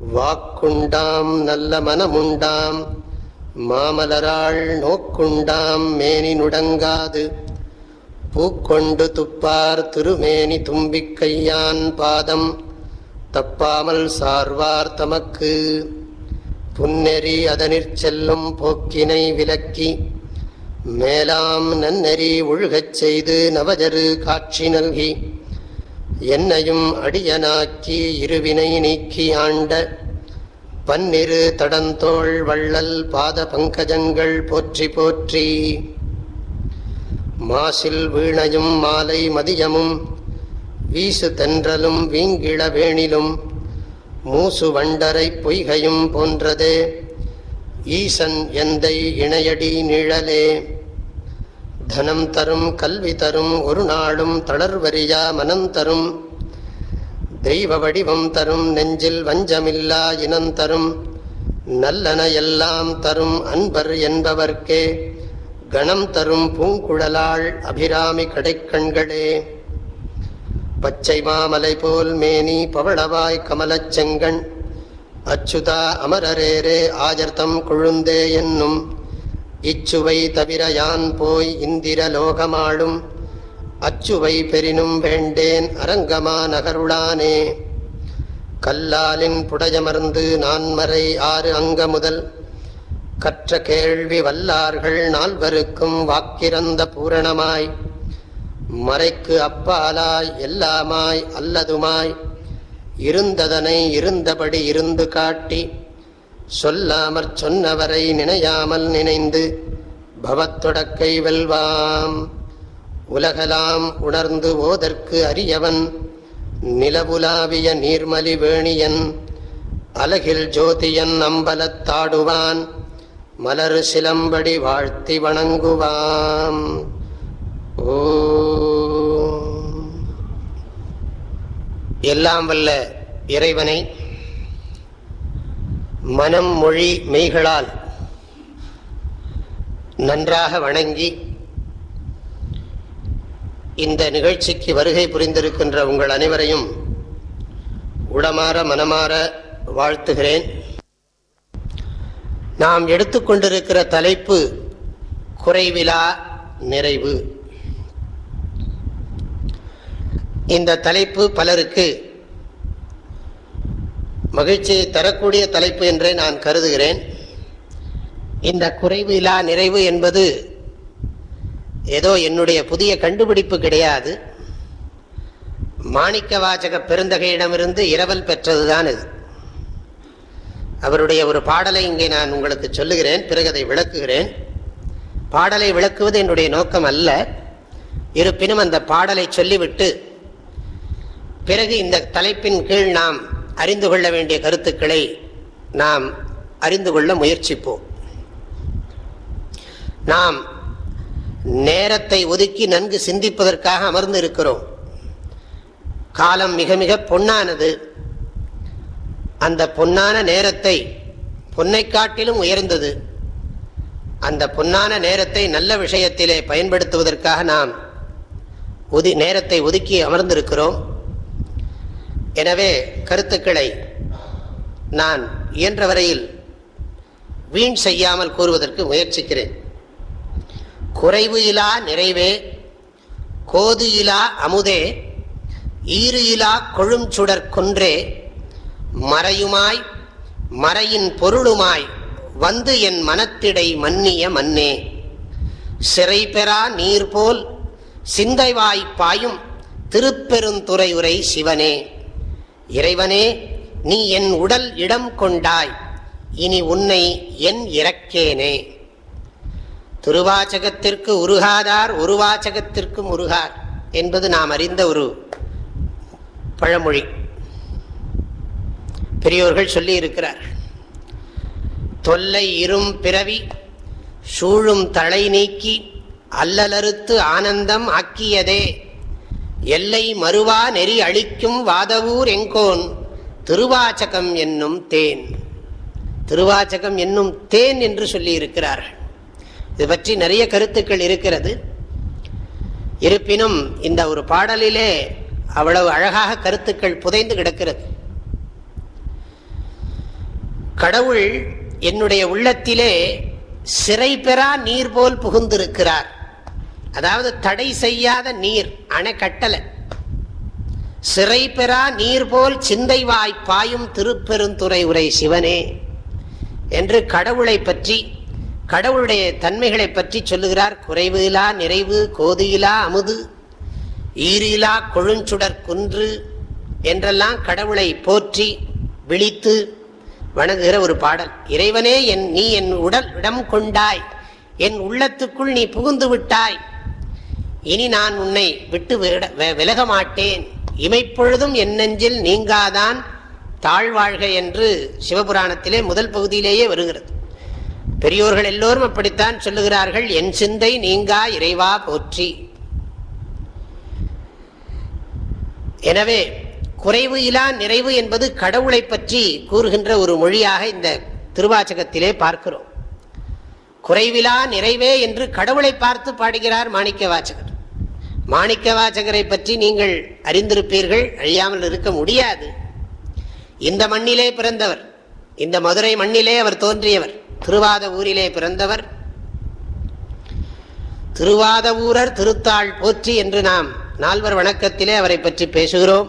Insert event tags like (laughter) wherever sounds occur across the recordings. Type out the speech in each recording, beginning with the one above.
வாக்குண்டாம் நல்ல மனமுண்டாம். மாமலராள் நோக்குண்டாம் மேனி நுடங்காது. பூக்கொண்டு துப்பார் திருமேனி தும்பிக் கையான் பாதம். தப்பாமல் சார்வார் தமக்கு. புன்னெறி அதனிற் செல்லும் போக்கினை விலக்கி. மேலாம் நன்னெறி ஒழுகச் செய்து நவஜரு காட்சி நல்கி. என்னையும் அடியனாக்கி இருவினை நீக்கி ஆண்ட பன்னிரு தடந்தோள் வள்ளல் பாத பங்கஜங்கள் போற்றி போற்றி. மாசில் வீணையும் மாலை மதியமும் வீசு தென்றலும் வீங்கிள வேணிலும் மூசு வண்டரை பொய்கையும் போன்றதே. ஈசன் எந்தை இணையடி நிழலே. தனம் தரும் கல்வி தரும் ஒரு நாளும் தளர்வரியா மனம் தரும். தெய்வ வடிவம் தரும் நெஞ்சில் வஞ்சமில்லா இனம் தரும். நல்லன எல்லாம் தரும் அன்பர் என்பவர்க்கே. கணம் தரும் பூங்குழலாள் அபிராமி கடைக்கண்களே. பச்சை மாமலை போல் மேனி பவளவாய் கமலச்செங்கண் அச்சுதா அமரரேரே ஆஜர்த்தம் கொழுந்தே என்னும். இச்சுவை தவிர யான் போய் இந்திர லோகமாளும் அச்சுவை பெரினும் வேண்டேன் அரங்கமா நகருளானே. கல்லாலின் புடையமர்ந்து நான்மறை ஆறு அங்க முதல் கற்ற கேள்வி வல்லார்கள் நால்வருக்கும் வாக்கிறந்த பூரணமாய். மறைக்கு அப்பாலாய் எல்லாமாய் அல்லதுமாய். இருந்ததனை இருந்தபடி இருந்து காட்டி சொல்லாமற் சொன்னவரை நினையாமல் நினைந்து பவத்தொடக்கை வெல்வாம். உலகலாம் உணர்ந்து ஓதற்கு அரியவன் நிலவுலாவிய நீர்மலி வேணியன் அலகில் ஜோதியன் அம்பலத்தாடுவான் மலர் சிலம்படி வாழ்த்தி வணங்குவாம். ஓ. எல்லாம் வல்ல இறைவனை மனம் மொழி மெய்களால் நன்றாக வணங்கி இந்த நிகழ்ச்சிக்கு வருகை புரிந்திருக்கின்ற உங்கள் அனைவரையும் உளமாற மனமாற வாழ்த்துகிறேன். நாம் எடுத்துக்கொண்டிருக்கிற தலைப்பு குறைவிலா நிறைவு. இந்த தலைப்பு பலருக்கு மகிழ்ச்சியை தரக்கூடிய தலைப்பு என்றே நான் கருதுகிறேன். இந்த குறைவிலா நிறைவு என்பது ஏதோ என்னுடைய புதிய கண்டுபிடிப்பு கிடையாது. மாணிக்க வாசக பெருந்தகையிடமிருந்து இரவல் பெற்றதுதான் இது. அவருடைய ஒரு பாடலை இங்கே நான் உங்களுக்கு சொல்லுகிறேன் பிறகு அதை விளக்குகிறேன். பாடலை விளக்குவது என்னுடைய நோக்கம் அல்ல. இருப்பினும் அந்த பாடலை சொல்லிவிட்டு பிறகு இந்த தலைப்பின் கீழ் நாம் அறிந்து கொள்ள வேண்டிய கருத்துக்களை நாம் அறிந்து கொள்ள முயற்சிப்போம். நாம் நேரத்தை ஒதுக்கி நன்கு சிந்திப்பதற்காக அமர்ந்து இருக்கிறோம். காலம் மிக மிக பொன்னானது. அந்த பொன்னான நேரத்தை பொன்னை காட்டிலும் உயர்ந்தது. அந்த பொன்னான நேரத்தை நல்ல விஷயத்திலே பயன்படுத்துவதற்காக நாம் ஒதி நேரத்தை ஒதுக்கி அமர்ந்திருக்கிறோம். எனவே கருத்துக்களை நான் இயன்ற வரையில் வீண் செய்யாமல் கூறுவதற்கு முயற்சிக்கிறேன். குறைவு இலா நிறைவே கோது இலா அமுதே ஈறு இலா கொழும் சுடர் கொன்றே மறையுமாய் மறையின் பொருளுமாய் வந்து என் மனத்திடை மன்னிய மன்னே. சிறை பெறா நீர் போல் சிந்தைவாய் பாயும் திருப்பெருந்துறையுரை சிவனே. இறைவனே நீ என் உடல் இடம் கொண்டாய். இனி உன்னை என் இறக்கேனே திருவாச்சகத்திற்கு உருகாதார் உருவாச்சகத்திற்கும் உருகார் என்பது நாம் அறிந்த ஒரு பழமொழி. பெரியோர்கள் சொல்லி இருக்கிறார் தொல்லை இரும் பிறவி சூழும் தலை நீக்கி அல்லலறுத்து ஆனந்தம் ஆக்கியதே. எல்லை மறுவா நெறி அழிக்கும் வாதவூர் எங்கோன் திருவாச்சகம் என்னும் தேன். திருவாச்சகம் என்னும் தேன் என்று சொல்லி இருக்கிறார்கள் இது பற்றி நிறைய கருத்துக்கள் இருக்கிறது. இருப்பினும் இந்த ஒரு பாடலிலே அவ்வளவு அழகாக கருத்துக்கள் புதைந்து கிடக்கிறது. கடவுள் என்னுடைய உள்ளத்திலே சிறை பெறா நீர் போல் புகுந்திருக்கிறார். அதாவது தடை செய்யாத நீர் அணை கட்டலை. சிறை பெறா நீர் போல் சிந்தை வாய் பாயும் திருப்பெருந்துறை உரை சிவனே என்று கடவுளை பற்றி கடவுளுடைய தன்மைகளை பற்றி சொல்லுகிறார். குறைவிலா நிறைவு கோதியிலா அமுது ஈரிலா கொழுஞ்சுடர் குன்று என்றெல்லாம் கடவுளை போற்றி விழித்து வணங்குகிற ஒரு பாடல். இறைவனே என் நீ என் உடல் இடம் கொண்டாய். என் உள்ளத்துக்குள் நீ புகுந்து விட்டாய். இனி நான் உன்னை விட்டு விலக மாட்டேன் இமைப்பொழுதும் என் நெஞ்சில் நீங்காதான் தாழ்வாழ்க என்று சிவபுராணத்திலே முதல் பகுதியிலேயே வருகிறது. பெரியோர்கள் எல்லோரும் அப்படித்தான் சொல்லுகிறார்கள் என் சிந்தை நீங்கா இறைவா போற்றி. எனவே குறைவு இலா நிறைவு என்பது கடவுளை பற்றி கூறுகின்ற ஒரு மொழியாக இந்த திருவாச்சகத்திலே பார்க்கிறோம். குறைவிலா நிறைவே என்று கடவுளை பார்த்து பாடுகிறார் மாணிக்க வாச்சகர் மாணிக்க பற்றி நீங்கள் அறிந்திருப்பீர்கள் அழியாமல் இருக்க முடியாது. இந்த மண்ணிலே பிறந்தவர் இந்த மதுரை மண்ணிலே அவர் தோன்றியவர் திருவாத ஊரிலே பிறந்தவர். திருவாத ஊரர் திருத்தாள் போற்றி என்று நாம் நால்வர் வணக்கத்திலே அவரை பற்றி பேசுகிறோம்.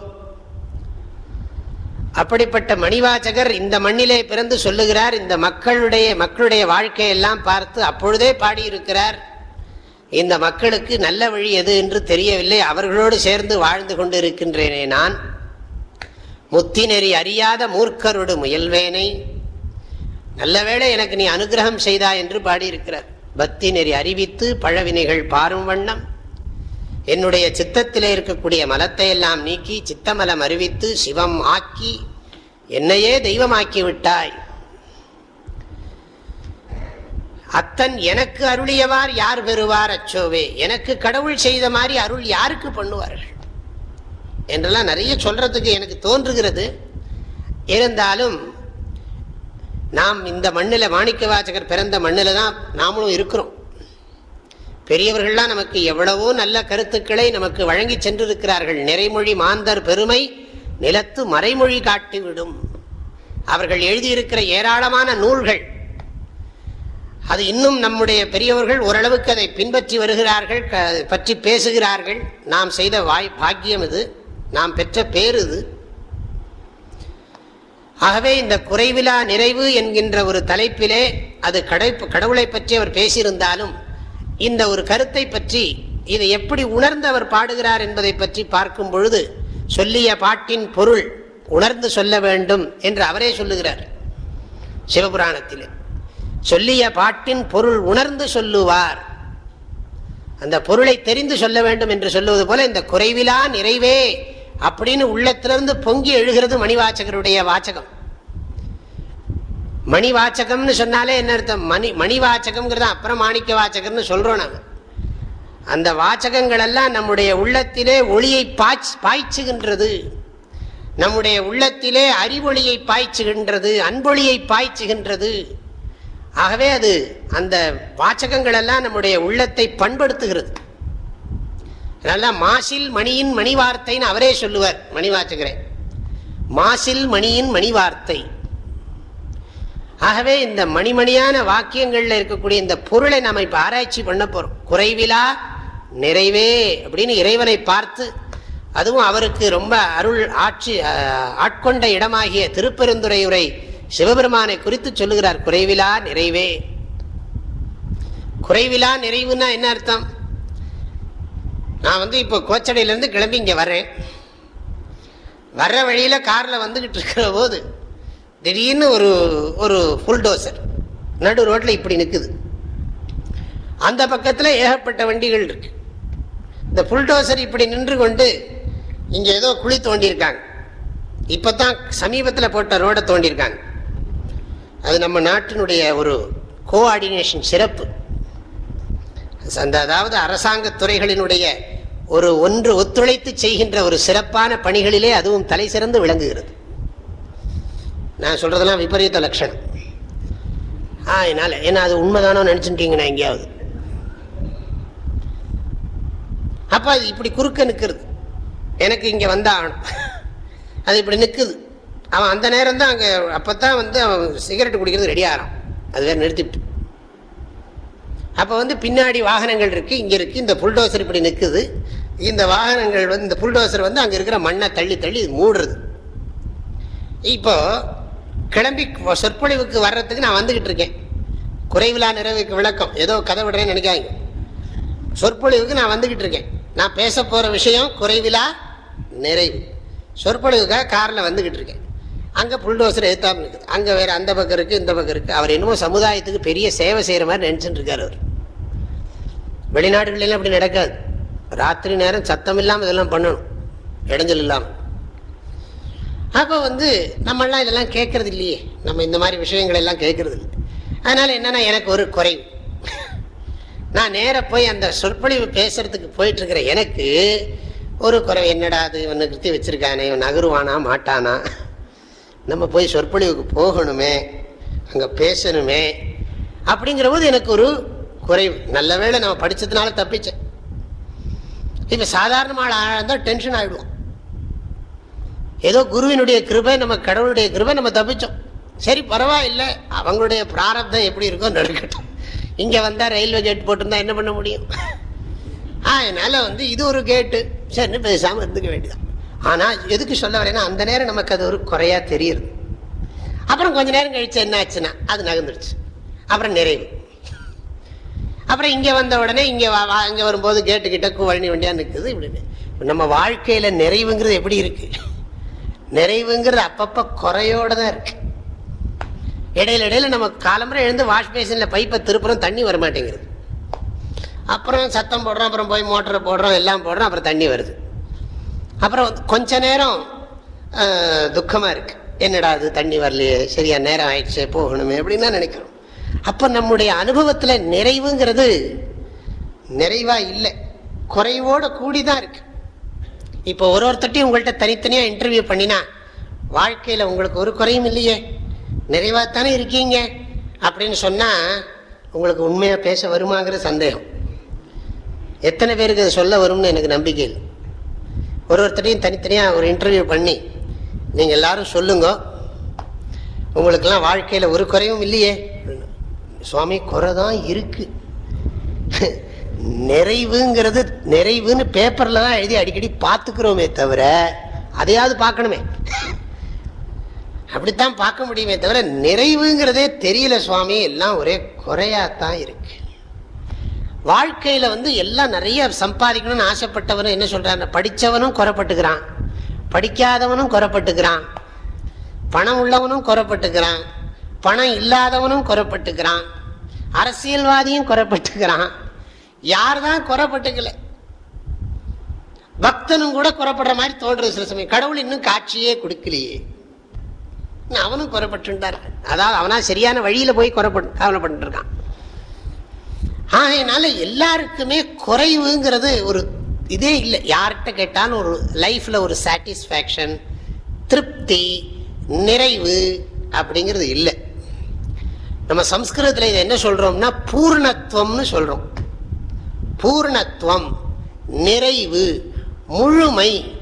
அப்படிப்பட்ட மணிவாச்சகர் இந்த மண்ணிலே பிறந்து சொல்லுகிறார் இந்த மக்களுடைய மக்களுடைய வாழ்க்கையெல்லாம் பார்த்து அப்பொழுதே பாடியிருக்கிறார். இந்த மக்களுக்கு நல்ல வழி எது என்று தெரியவில்லை. அவர்களோடு சேர்ந்து வாழ்ந்து கொண்டிருக்கின்றேனே நான். முத்தினெறி அறியாத மூர்க்கரோடு முயல்வேனை. நல்ல வேளை எனக்கு நீ அனுகிரகம் செய்தா என்று பாடியிருக்கிறார். பக்தி நெறி அறிவித்து பழவினைகள் பாரும் வண்ணம். என்னுடைய சித்தத்திலே இருக்கக்கூடிய மலத்தை எல்லாம் நீக்கி சித்தமலம் அறிவித்து சிவம் ஆக்கி என்னையே தெய்வமாக்கி விட்டாய். அத்தன் எனக்கு அருளியவார் யார் பெறுவார் அச்சோவே? எனக்கு கடவுள் செய்த மாதிரி அருள் யாருக்கு பண்ணுவார்கள்? என்றெல்லாம் நிறைய சொல்றதுக்கு எனக்கு தோன்றுகிறது. இருந்தாலும் நாம் இந்த மண்ணில் மாணிக்க வாசகர் பிறந்த மண்ணில் தான் நாமளும் இருக்கிறோம். பெரியவர்கள்லாம் நமக்கு எவ்வளவோ நல்ல கருத்துக்களை நமக்கு வழங்கி சென்றிருக்கிறார்கள். நிறைமொழி மாந்தர் பெருமை நிலத்து மறைமொழி காட்டிவிடும். அவர்கள் எழுதியிருக்கிற ஏராளமான நூல்கள் அது இன்னும் நம்முடைய பெரியவர்கள் ஓரளவுக்கு அதை பின்பற்றி வருகிறார்கள் பற்றி பேசுகிறார்கள். நாம் செய்த வாய் பாக்கியம் இது. நாம் பெற்ற பேர் இது. ஆகவே இந்த குறைவிலா நிறைவு என்கின்ற ஒரு தலைப்பிலே அது கடை கடவுளை பற்றி அவர் பேசியிருந்தாலும் இந்த ஒரு கருத்தை பற்றி இதை எப்படி உணர்ந்து அவர் பாடுகிறார் என்பதை பற்றி பார்க்கும் பொழுது சொல்லிய பாட்டின் பொருள் உணர்ந்து சொல்ல வேண்டும் என்று அவரே சொல்லுகிறார். சிவபுராணத்திலே. சொல்லிய பாட்டின் பொருள் உணர்ந்து சொல்லுவார். அந்த பொருளை தெரிந்து சொல்ல வேண்டும் என்று சொல்லுவது போல இந்த குறைவிலா நிறைவே அப்படின்னு உள்ளத்திலிருந்து பொங்கி எழுகிறது மணிவாச்சகருடைய வாச்சகம் மணிவாச்சகம்னு சொன்னாலே என்ன அர்த்தம்? மணி மணிவாச்சகம்ங்கிறது அப்புறம் மாணிக்க வாச்சகம்னு சொல்றோம் நாங்கள் அந்த வாச்சகங்கள் எல்லாம் நம்முடைய உள்ளத்திலே ஒளியை பாய்ச் பாய்ச்சுகின்றது. நம்முடைய உள்ளத்திலே அறிவொளியை பாய்ச்சுகின்றது அன்பொழியை பாய்ச்சுகின்றது. ஆகவே அது அந்த வாச்சகங்கள் எல்லாம் நம்முடைய உள்ளத்தை பண்படுத்துகிறது. அதனால மாசில் மணியின் மணி வார்த்தைன்னு அவரே சொல்லுவார் மணி வாச்சகரே மாசில் மணியின் மணி வார்த்தை ஆகவே இந்த மணிமணியான வாக்கியங்களில் இருக்கக்கூடிய இந்த பொருளை நம்ம இப்போ ஆராய்ச்சி பண்ண போகிறோம் குறைவிலா நிறைவே அப்படின்னு இறைவனை பார்த்து அதுவும் அவருக்கு ரொம்ப அருள் ஆட்சி ஆட்கொண்ட இடமாகிய திருப்பெருந்துரையுரை சிவபெருமானை குறித்து சொல்லுகிறார். குறைவிலா நிறைவே. குறைவிலா நிறைவுன்னா என்ன அர்த்தம்? நான் வந்து இப்போ கோச்சடையிலேருந்து கிளம்பி இங்கே வரேன் வர்ற வழியில் காரில் வந்துக்கிட்டு இருக்கிற போது திடீர்னு ஒரு ஒரு புல்டோசர் நடு ரோட்டில் இப்படி நிற்குது அந்த பக்கத்தில் ஏகப்பட்ட வண்டிகள் இருக்கு. இந்த புல்டோசர் இப்படி நின்று கொண்டு இங்கே ஏதோ குழி தோண்டியிருக்காங்க. இப்போ தான் சமீபத்தில் போட்ட ரோடை தோண்டியிருக்காங்க. அது நம்ம நாட்டினுடைய ஒரு கோஆர்டினேஷன் சிறப்பு. அந்த அதாவது அரசாங்க துறைகளினுடைய ஒரு ஒன்று ஒத்துழைத்து செய்கின்ற ஒரு சிறப்பான பணிகளிலே அதுவும் தலை சிறந்து விளங்குகிறது. நான் சொல்கிறதெல்லாம் விபரீத லட்சணம். என்னால் ஏன்னா அது உண்மைதானோ நினைச்சுட்டீங்கன்னா எங்கேயாவது. அப்போ அது இப்படி குறுக்க நிற்கிறது. எனக்கு இங்கே வந்தாகணும் அது இப்படி நிற்குது. அவன் அந்த நேரம் தான் அங்கே அப்போ தான் வந்து அவன் சிகரெட் குடிக்கிறது ரெடி ஆகிறான் அது வேறு நிறுத்திட்டு. அப்போ வந்து பின்னாடி வாகனங்கள் இருக்குது இங்கே இருக்குது இந்த புல்டோசர் இப்படி நிற்குது இந்த வாகனங்கள் வந்து இந்த புல்டோசர் வந்து அங்கே இருக்கிற மண்ணை தள்ளி தள்ளி மூடுறது. இப்போது கிளம்பி சொற்பொழிவுக்கு வர்றதுக்கு நான் வந்துக்கிட்டு இருக்கேன். குறைவிலா நிறைவுக்கு விளக்கம். ஏதோ கதை விடுறேன்னு நினைக்காங்க சொற்பொழிவுக்கு நான் வந்துக்கிட்டு இருக்கேன். நான் பேச போகிற விஷயம் குறைவிலா நிறைவு. சொற்பொழிவுக்காக காரில் வந்துக்கிட்டு இருக்கேன். அங்கே புல்டோசர் எழுத்தாமல் இருக்குது. அங்கே வேறு அந்த பக்கம் இருக்குது இந்த பக்கம் இருக்குது அவர் என்னமோ சமுதாயத்துக்கு பெரிய சேவை செய்கிற மாதிரி நினச்சிட்டு இருக்கார் அவர். வெளிநாடுகளில் அப்படி நடக்காது. ராத்திரி நேரம் சத்தம் இல்லாமல் இதெல்லாம் பண்ணணும். இடைஞ்சல் இல்லாமல் அப்போ வந்து நம்மளாம் இதெல்லாம் கேட்கறது இல்லையே. நம்ம இந்த மாதிரி விஷயங்கள் எல்லாம் கேட்கறது இல்லை. அதனால் என்னென்னா எனக்கு ஒரு குறைவு. நான் நேராக போய் அந்த சொற்பொழிவு பேசுறதுக்கு போயிட்டுருக்கிற எனக்கு ஒரு குறை என்னடா அது இவன் கிருத்தி வச்சுருக்கானே? இவன் நகருவானா? மாட்டானா? நம்ம போய் சொற்பொழிவுக்கு போகணுமே அங்கே பேசணுமே அப்படிங்கிற போது எனக்கு ஒரு குறைவு. நல்ல வேளை நம்ம படித்ததுனால தப்பிச்சேன். இப்போ சாதாரணமாக இருந்தால் டென்ஷன் ஆகிடுவோம் ஏதோ குருவினுடைய கிருபை நம்ம கடவுளுடைய கிருபை நம்ம தப்பிச்சோம். சரி பரவாயில்லை. அவங்களுடைய பிராரப்தம் எப்படி இருக்கோ நடக்கட்டும் இங்கே வந்தால் ரயில்வே கேட் போட்டிருந்தா என்ன பண்ண முடியும்? அதனால் வந்து இது ஒரு கேட்டு சரின்னு பேசாமல் இருந்துக்க வேண்டியதான் ஆனால் எதுக்கு சொல்ல வரேன்னா அந்த நேரம் நமக்கு அது ஒரு குறையாக தெரியுது. அப்புறம் கொஞ்ச நேரம் கழிச்சு என்ன ஆச்சுன்னா அது நகர்ந்துடுச்சு அப்புறம் நிறைவு. அப்புறம் இங்கே வந்த உடனே இங்கே வா வா இங்கே வரும்போது கேட்டுக்கிட்ட குவழனி வண்டியாக நிற்குது இப்படின்னு. நம்ம வாழ்க்கையில் நிறைவுங்கிறது எப்படி இருக்கு? நிறைவுங்கிறது அப்பப்போ குறையோட தான் இருக்கு. இடையில இடையில நம்ம காலம்பரம் எழுந்து வாஷ் பேசினில் பைப்பை திருப்புறோம் தண்ணி வரமாட்டேங்கிறது அப்புறம் சத்தம் போடுறோம் அப்புறம் போய் மோட்டரை போடுறோம் எல்லாம் போடுறோம் அப்புறம் தண்ணி வருது. அப்புறம் கொஞ்ச நேரம் துக்கமாக இருக்கு. என்னடா அது தண்ணி வரலையே சரியா நேரம் ஆயிடுச்சு போகணுமே அப்படின்னு தான் நினைக்கிறோம். அப்போ நம்முடைய அனுபவத்தில் நிறைவுங்கிறது நிறைவாக இல்லை. குறைவோட கூடி தான் இருக்கு. இப்போ ஒரு ஒருத்தட்டையும் உங்கள்கிட்ட தனித்தனியாக இன்டர்வியூ பண்ணினா வாழ்க்கையில் உங்களுக்கு ஒரு குறையும் இல்லையே. நிறைவாக தானே இருக்கீங்க. அப்படின்னு சொன்னால் உங்களுக்கு உண்மையாக பேச வருமாங்கிற சந்தேகம். எத்தனை பேருக்கு அதை சொல்ல வரும்னு எனக்கு நம்பிக்கை இல்லை. ஒரு ஒருத்தரையும் தனித்தனியாக ஒரு இன்டர்வியூ பண்ணி நீங்கள் எல்லாரும் சொல்லுங்க. உங்களுக்கெல்லாம் வாழ்க்கையில் ஒரு குறையும் இல்லையே. சுவாமி குறை தான் இருக்கு. நிறைவுங்கிறது நிறைவுன்னு பேப்பரில் தான் எழுதி அடிக்கடி பார்த்துக்கிறோமே தவிர அதையாவது பார்க்கணுமே. அப்படித்தான் பார்க்க முடியுமே தவிர நிறைவுங்கிறதே தெரியல சுவாமி. எல்லாம் ஒரே குறையாக தான் இருக்குது வாழ்க்கையில் வந்து எல்லாம் நிறைய சம்பாதிக்கணும்னு ஆசைப்பட்டவனும் என்ன சொல்கிறான் படிச்சவனும் குறப்பட்டுக்கிறான். படிக்காதவனும் குறப்பட்டுக்கிறான். பணம் உள்ளவனும் குறப்பட்டுக்கிறான். பணம் இல்லாதவனும் குறப்பட்டுக்கிறான். அரசியல்வாதியும் குறப்பட்டுக்கிறான். யார் தான் குறப்பட்டுக்கல? பக்தனும் கூட குறைப்படுற மாதிரி தோன்றது சில சமயம். கடவுள் இன்னும் காட்சியே கொடுக்கலையே. அவனும் குறைப்பட்டுட்டார் அதாவது அவனா சரியான வழியில் போய் குறைப்பட்டு கவலைப்பட்டு இருக்கான் ஆகையினால எல்லாருக்குமே குறைவுங்கிறது ஒரு இதே இல்லை. யார்கிட்ட கேட்டாலும் ஒரு லைஃப்பில் ஒரு சாட்டிஸ்ஃபேக்ஷன் திருப்தி நிறைவு அப்படிங்கிறது இல்லை. நம்ம சம்ஸ்கிருதத்தில் இதை என்ன சொல்கிறோம்னா பூர்ணத்துவம்னு சொல்கிறோம் பூர்ணத்துவம் நிறைவு முழுமை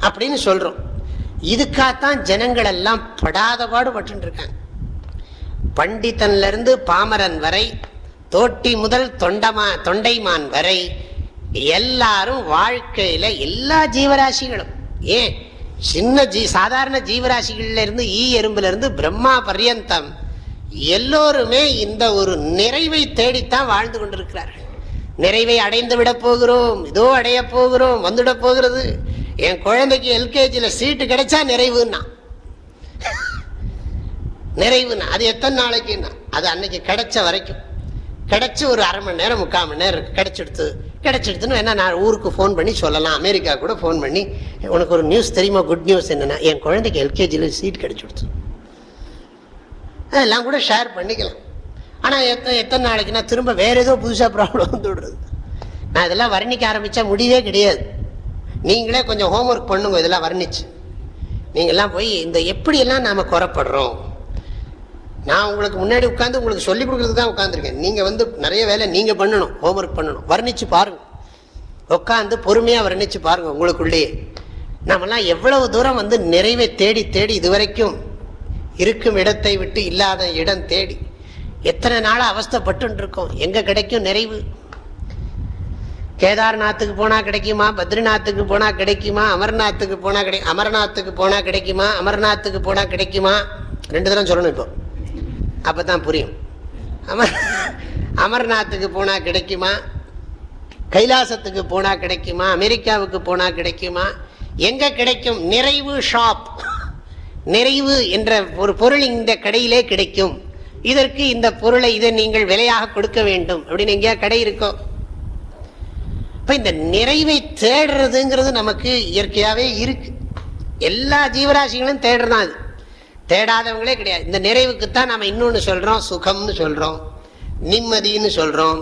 அப்படின்னு சொல்கிறோம் இதுக்காகத்தான் ஜனங்கள் எல்லாம் படாத பாடுபட்டு இருக்காங்க பாமரன் வரை தோட்டி முதல் தொண்டமா தொண்டைமான் வரை எல்லாரும் வாழ்க்கையில எல்லா ஜீவராசிகளும். ஏன்? சின்ன ஜீ சாதாரண ஜீவராசிகள்ல இருந்து ஈ எறும்புல இருந்து பிரம்மா பர்யந்தம் எல்லோருமே இந்த ஒரு நிறைவை தேடித்தான் வாழ்ந்து கொண்டிருக்கிறார்கள். நிறைவை அடைந்து விட போகிறோம் இதோ அடைய போகிறோம் வந்துட போகிறது. என் குழந்தைக்கு எல்கேஜியில் சீட்டு கிடைச்சா நிறைவுன்னா? (laughs) நிறைவுன்னா? அது எத்தனை நாளைக்குன்னா? அது அன்னைக்கு கிடைச்ச வரைக்கும். கிடைச்சி ஒரு அரை மணி நேரம் முக்கால் மணி நேரம் கிடைச்சிடுத்து. கிடைச்சிடுத்துன்னு வேணா நான் ஊருக்கு ஃபோன் பண்ணி சொல்லலாம். அமெரிக்கா கூட ஃபோன் பண்ணி உனக்கு ஒரு நியூஸ் தெரியுமா? குட் நியூஸ் என்னென்னா என் குழந்தைக்கு எல்கேஜியில் சீட் கிடைச்சிடுச்சு அதெல்லாம் கூட ஷேர் பண்ணிக்கலாம். ஆனால் எத்தனை எத்தனை நாளைக்குன்னா திரும்ப வேறு ஏதோ புதுசாக ப்ராப்ளம் வந்து விடுறது. நான் இதெல்லாம் வர்ணிக்க ஆரம்பித்தா முடியவே கிடையாது. நீங்களே கொஞ்சம் ஹோம்ஒர்க் பண்ணுங்க இதெல்லாம் வர்ணிச்சு. நீங்கள்லாம் போய் இந்த எப்படியெல்லாம் நாம் குறப்படுறோம்? நான் உங்களுக்கு முன்னாடி உட்காந்து உங்களுக்கு சொல்லிக் கொடுக்குறது தான் உட்காந்துருக்கேன் நீங்கள் வந்து நிறைய வேலை நீங்கள் பண்ணணும் ஹோம்ஒர்க் பண்ணணும். வர்ணித்து பாருங்கள் உட்காந்து பொறுமையாக வர்ணிச்சு பாருங்கள் உங்களுக்குள்ளேயே. நம்மலாம் எவ்வளவு தூரம் வந்து நிறைவை தேடி தேடி இதுவரைக்கும் இருக்கும் இடத்தை விட்டு இல்லாத இடம் தேடி எத்தனை நாளாக அவஸ்தப்பட்டு இருக்கோம் எங்கே கிடைக்கும் நிறைவு? கேதார்நாத்துக்கு போனால் கிடைக்குமா? பத்ரிநாத்துக்கு போனால் கிடைக்குமா? அமர்நாத்துக்கு போனால் கிடை அமர்நாத்துக்கு போனால் கிடைக்குமா? அமர்நாத்துக்கு போனால் கிடைக்குமா? ரெண்டு தரம் சொல்லணும் இப்போ. அப்பதான் புரியும். அமர் அமர்நாத்துக்கு போனால் கிடைக்குமா? கைலாசத்துக்கு போனால் கிடைக்குமா? அமெரிக்காவுக்கு போனால் கிடைக்குமா? எங்கே கிடைக்கும்? நிறைவு ஷாப். நிறைவு என்ற ஒரு பொருள் இந்த கடையிலே கிடைக்கும். இதற்கு இந்த பொருளை இதை நீங்கள் விலையாக கொடுக்க வேண்டும். அப்படின்னு எங்கேயா கடை இருக்கோ? இப்போ இந்த நிறைவை தேடுறதுங்கிறது நமக்கு இயற்கையாகவே இருக்கு. எல்லா ஜீவராசிகளும் தேடுறதான் அது. தேடாதவங்களே கிடையாது. இந்த நிறைவுக்கு தான் நம்ம இன்னொன்று சொல்கிறோம் சுகம்னு சொல்கிறோம் நிம்மதின்னு சொல்கிறோம்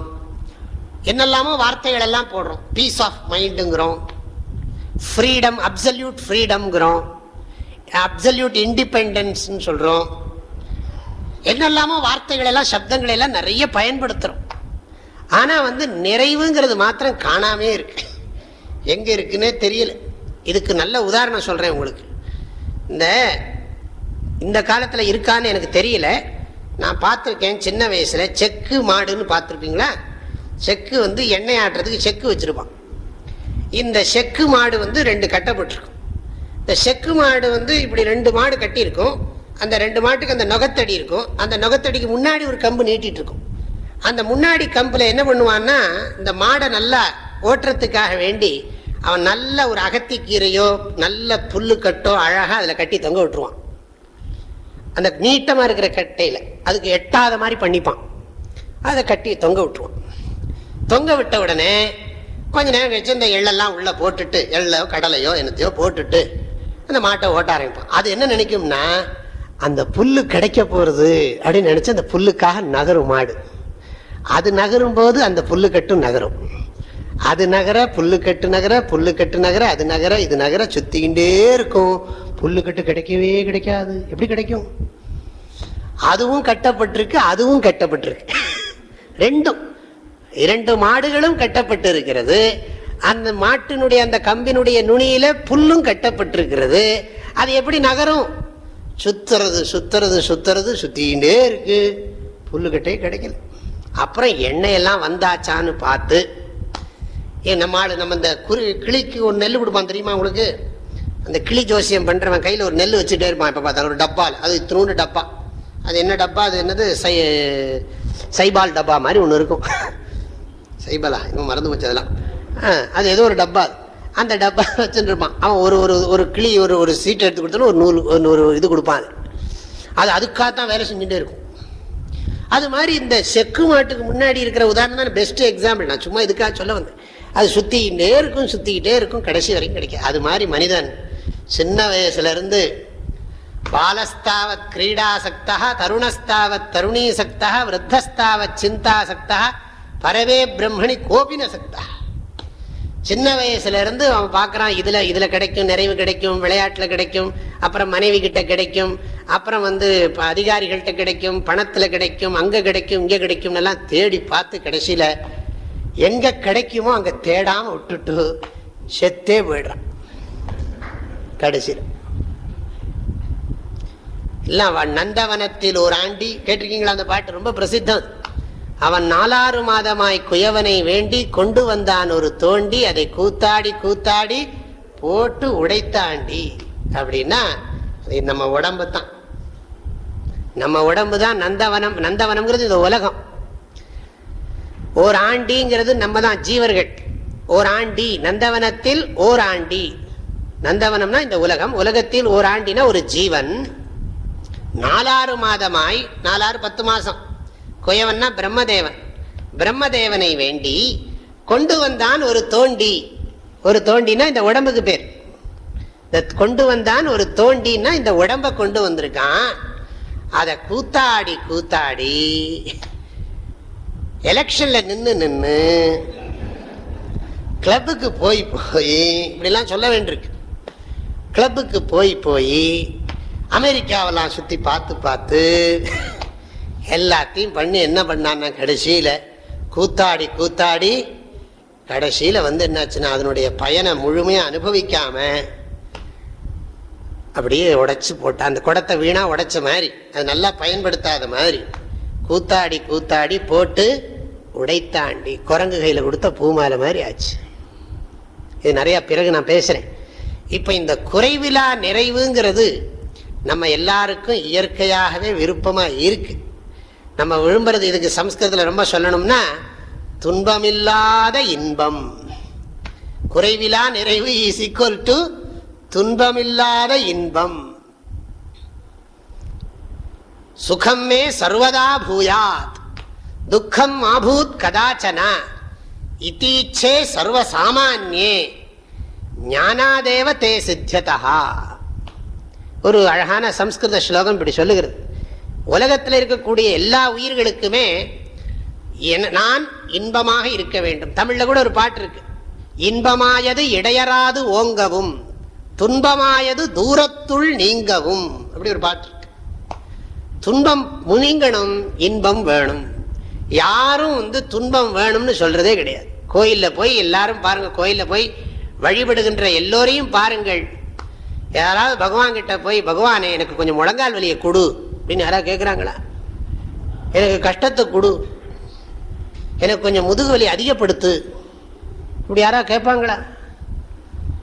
என்னெல்லாமோ வார்த்தைகள் எல்லாம் போடுறோம். பீஸ் ஆஃப் மைண்டுங்கிறோம் ஃப்ரீடம் அப்சல்யூட் ஃப்ரீடம்ங்கிறோம் அப்சல்யூட் இண்டிபெண்டன்ஸ்னு சொல்கிறோம் என்னெல்லாமோ வார்த்தைகள் எல்லாம் சப்தங்கள் எல்லாம் நிறைய பயன்படுத்துகிறோம் ஆனால் வந்து நிறைவுங்கிறது மாத்திரம் காணாமே இருக்கு. எங்கே இருக்குன்னே தெரியல. இதுக்கு நல்ல உதாரணம் சொல்கிறேன் உங்களுக்கு. இந்த இந்த காலத்தில் இருக்கான்னு எனக்கு தெரியல. நான் பார்த்துருக்கேன் சின்ன வயசில் செக்கு மாடுன்னு பார்த்துருப்பீங்களா? செக்கு வந்து எண்ணெய் ஆட்டுறதுக்கு செக்கு வச்சுருப்பான். இந்த செக்கு மாடு வந்து ரெண்டு கட்டப்பட்டிருக்கும். இந்த செக்கு மாடு வந்து இப்படி ரெண்டு மாடு கட்டியிருக்கும். அந்த ரெண்டு மாட்டுக்கு அந்த நுகத்தடி இருக்கும். அந்த நுகத்தடிக்கு முன்னாடி ஒரு கம்பு நீட்டிட்டு இருக்கும் அந்த முன்னாடி கம்பில் என்ன பண்ணுவான்னா இந்த மாடை நல்லா ஓட்டுறதுக்காக வேண்டி அவன் நல்ல ஒரு அகத்திக்கீரையோ நல்ல புல்லு கட்டோ அழகாக அதில் கட்டி தொங்க விட்டுருவான். அந்த நீட்டமாக இருக்கிற கட்டையில் அதுக்கு எட்டாத மாதிரி பண்ணிப்பான். அதை கட்டி தொங்க விட்டுருவான். தொங்க விட்ட உடனே கொஞ்ச நேரம் கழிச்சு இந்த எள்ளெல்லாம் உள்ளே போட்டுட்டு எள்ளோ கடலையோ என்னத்தையோ போட்டுட்டு அந்த மாட்டை ஓட்ட ஆரம்பிப்பான். அது என்ன நினைக்கும்னா அந்த புல்லு கிடைக்க போகிறது அப்படின்னு நினச்சி அந்த புல்லுக்காக நகரும் மாடு. அது நகரும் போது அந்த புல்லு கட்டும் நகரும். அது நகர புல்லு கட்டு நகர புல்லு கட்டு நகர அது நகர இது நகர சுத்திக்கிட்டே இருக்கும். புல்லு கட்டு கிடைக்கவே கிடைக்காது. எப்படி கிடைக்கும்? அதுவும் கட்டப்பட்டிருக்கு அதுவும் கட்டப்பட்டிருக்கு. ரெண்டும். இரண்டு மாடுகளும் கட்டப்பட்டு இருக்கிறது அந்த மாட்டினுடைய அந்த கம்பினுடைய நுனியில புல்லும் கட்டப்பட்டிருக்கிறது. அது எப்படி நகரும்? சுத்துறது சுத்துறது சுத்துறது சுத்திக்கிட்டே இருக்கு. புல்லுக்கட்டே கிடைக்கல. அப்புறம் எண்ணெய் எல்லாம் வந்தாச்சான்னு பார்த்து ஏன் நம்ம ஆள் நம்ம இந்த குறி கிளிக்கு ஒரு நெல் கொடுப்பான் தெரியுமா உங்களுக்கு? அந்த கிளி ஜோசியம் பண்ணுறவன் கையில் ஒரு நெல் வச்சுட்டே இருப்பான் இப்போ பார்த்தா ஒரு டப்பால் அது இத்தினூண்டு டப்பா. அது என்ன டப்பா? அது என்னது? சை சைபால் டப்பா மாதிரி ஒன்று இருக்கும். சைபாலா இன்னும் மறந்து போச்சு அதெல்லாம். அது ஏதோ ஒரு டப்பா அந்த டப்பா வச்சுட்டு இருப்பான். அவன் ஒரு ஒரு ஒரு கிளி ஒரு ஒரு சீட்டை எடுத்து கொடுத்தாலும் ஒரு நூல் ஒரு இது கொடுப்பான் அது. அதுக்காகத்தான் வேலை செஞ்சுட்டே இருக்கும். அது மாதிரி இந்த செக்கு மாட்டுக்கு முன்னாடி இருக்கிற உதாரணம் தான் பெஸ்ட் எக்ஸாம்பிள் நான் சும்மா இதுக்காக சொல்ல வந்தேன். அது சுற்றிக்கிட்டே இருக்கும் சுத்திக்கிட்டே இருக்கும் கடைசி வரைக்கும் கிடைக்கும் அது மாதிரி மனிதன் சின்ன வயசுலேருந்து பாலஸ்தாவத் கிரீடாசக்தா தருணஸ்தாவத் தருணீசக்தா விரத்தஸ்தாவத் சிந்தாசக்தா பரவே பிரம்மணி கோபினசக்தா சின்ன வயசுலேருந்து அவன் பார்க்குறான் இதில் இதில் கிடைக்கும் நிறைவு கிடைக்கும் விளையாட்டில் கிடைக்கும் அப்புறம் மனைவி கிட்ட கிடைக்கும் அப்புறம் வந்து இப்போ அதிகாரிகள்கிட்ட கிடைக்கும் பணத்தில் கிடைக்கும் அங்கே கிடைக்கும் இங்கே கிடைக்கும் எல்லாம் தேடி பார்த்து கடைசியில் எங்க கிடைக்குமோ அங்க தேடாம விட்டுட்டு செத்தே போயிடுறான். கடைசியில். எல்லாம் நந்தவனத்தில் ஒரு ஆண்டி கேட்டிருக்கீங்களா அந்த பாட்டு? ரொம்ப பிரசித்தம். அவன் நாலாறு மாதமாய் குயவனை வேண்டி கொண்டு வந்தான் ஒரு தோண்டி அதை கூத்தாடி கூத்தாடி போட்டு உடைத்தாண்டி அப்படின்னா அது நம்ம உடம்பு தான் நம்ம உடம்பு தான் நந்தவனம் நந்தவனம்ங்கிறது இந்த உலகம். ஓர் ஆண்டிங்கிறது நம்ம தான் ஜீவர்கள். ஓர் ஆண்டி நந்தவனத்தில் ஓர் ஆண்டி நந்தவனம்னா இந்த உலகம் உலகத்தில் ஓர் ஆண்டினா ஒரு ஜீவன். நாலாறு மாதமாய் நாலாறு பத்து மாசம். குயவன்னா பிரம்மதேவன். பிரம்மதேவனை வேண்டி கொண்டு வந்தான் ஒரு தோண்டி. ஒரு தோண்டினா இந்த உடம்புக்கு பேர். இந்த கொண்டு வந்தான் ஒரு தோண்டின்னா இந்த உடம்ப கொண்டு வந்திருக்கான். அதை கூத்தாடி கூத்தாடி. எலெக்ஷன்ல நின்று நின்று கிளப்புக்கு போய் போய் இப்படிலாம் சொல்ல வேண்டியிருக்கு. கிளப்புக்கு போய் போய் அமெரிக்காவெல்லாம் சுற்றி பார்த்து பார்த்து எல்லாத்தையும் பண்ணி என்ன பண்ணான்னா கடைசியில் கூத்தாடி கூத்தாடி கடைசியில் வந்து என்னாச்சுன்னா அதனுடைய பயனை முழுமையாக அனுபவிக்காம அப்படியே உடைச்சி போட்டா அந்த குடத்தை வீணாக உடைச்ச மாதிரி அது நல்லா பயன்படுத்தாத மாதிரி கூத்தாடி கூத்தாடி போட்டு உடைத்தாண்டி குரங்கு கையில் கொடுத்த பூமாலை மாதிரி ஆச்சு. இது நிறையா பிறகு நான் பேசுகிறேன் இப்போ இந்த குறைவிலா நிறைவுங்கிறது நம்ம எல்லாருக்கும் இயற்கையாகவே விருப்பமாக இருக்கு. நம்ம விரும்புறது இதுக்கு சம்ஸ்கிருதத்தில் ரொம்ப சொல்லணும்னா துன்பமில்லாத இன்பம். குறைவிலா நிறைவு இஸ் ஈக்குவல் டு துன்பமில்லாத இன்பம். சுகமே சர்வதா பூயாத். துக்கம் ஆபூத் கதாச்சனா. இத்தீச்சே சர்வசாமானியே. ஞானாதேவ தே சித்தியதா ஒரு அழகான சம்ஸ்கிருத ஸ்லோகம் இப்படி சொல்லுகிறது. உலகத்தில் இருக்கக்கூடிய எல்லா உயிர்களுக்குமே நான் இன்பமாக இருக்க வேண்டும். தமிழில் கூட ஒரு பாட்டு இருக்கு. இன்பமாயது இடையராது ஓங்கவும் துன்பமாயது தூரத்துள் நீங்கவும். அப்படி ஒரு பாட்டு இருக்கு. துன்பம் முனிங்கணும் இன்பம் வேணும். யாரும் வந்து துன்பம் வேணும்னு சொல்றதே கிடையாது. கோயிலில் போய் எல்லாரும் பாருங்க கோயிலில் போய் வழிபடுகின்ற எல்லோரையும் பாருங்கள். யாராவது பகவான் கிட்ட போய் பகவானே எனக்கு கொஞ்சம் முழங்கால் வலியை கொடு அப்படின்னு யாராவது கேட்குறாங்களா எனக்கு கஷ்டத்தை கொடு. எனக்கு கொஞ்சம் முதுகு வலி அதிகப்படுத்து. இப்படி யாராவது கேட்பாங்களா?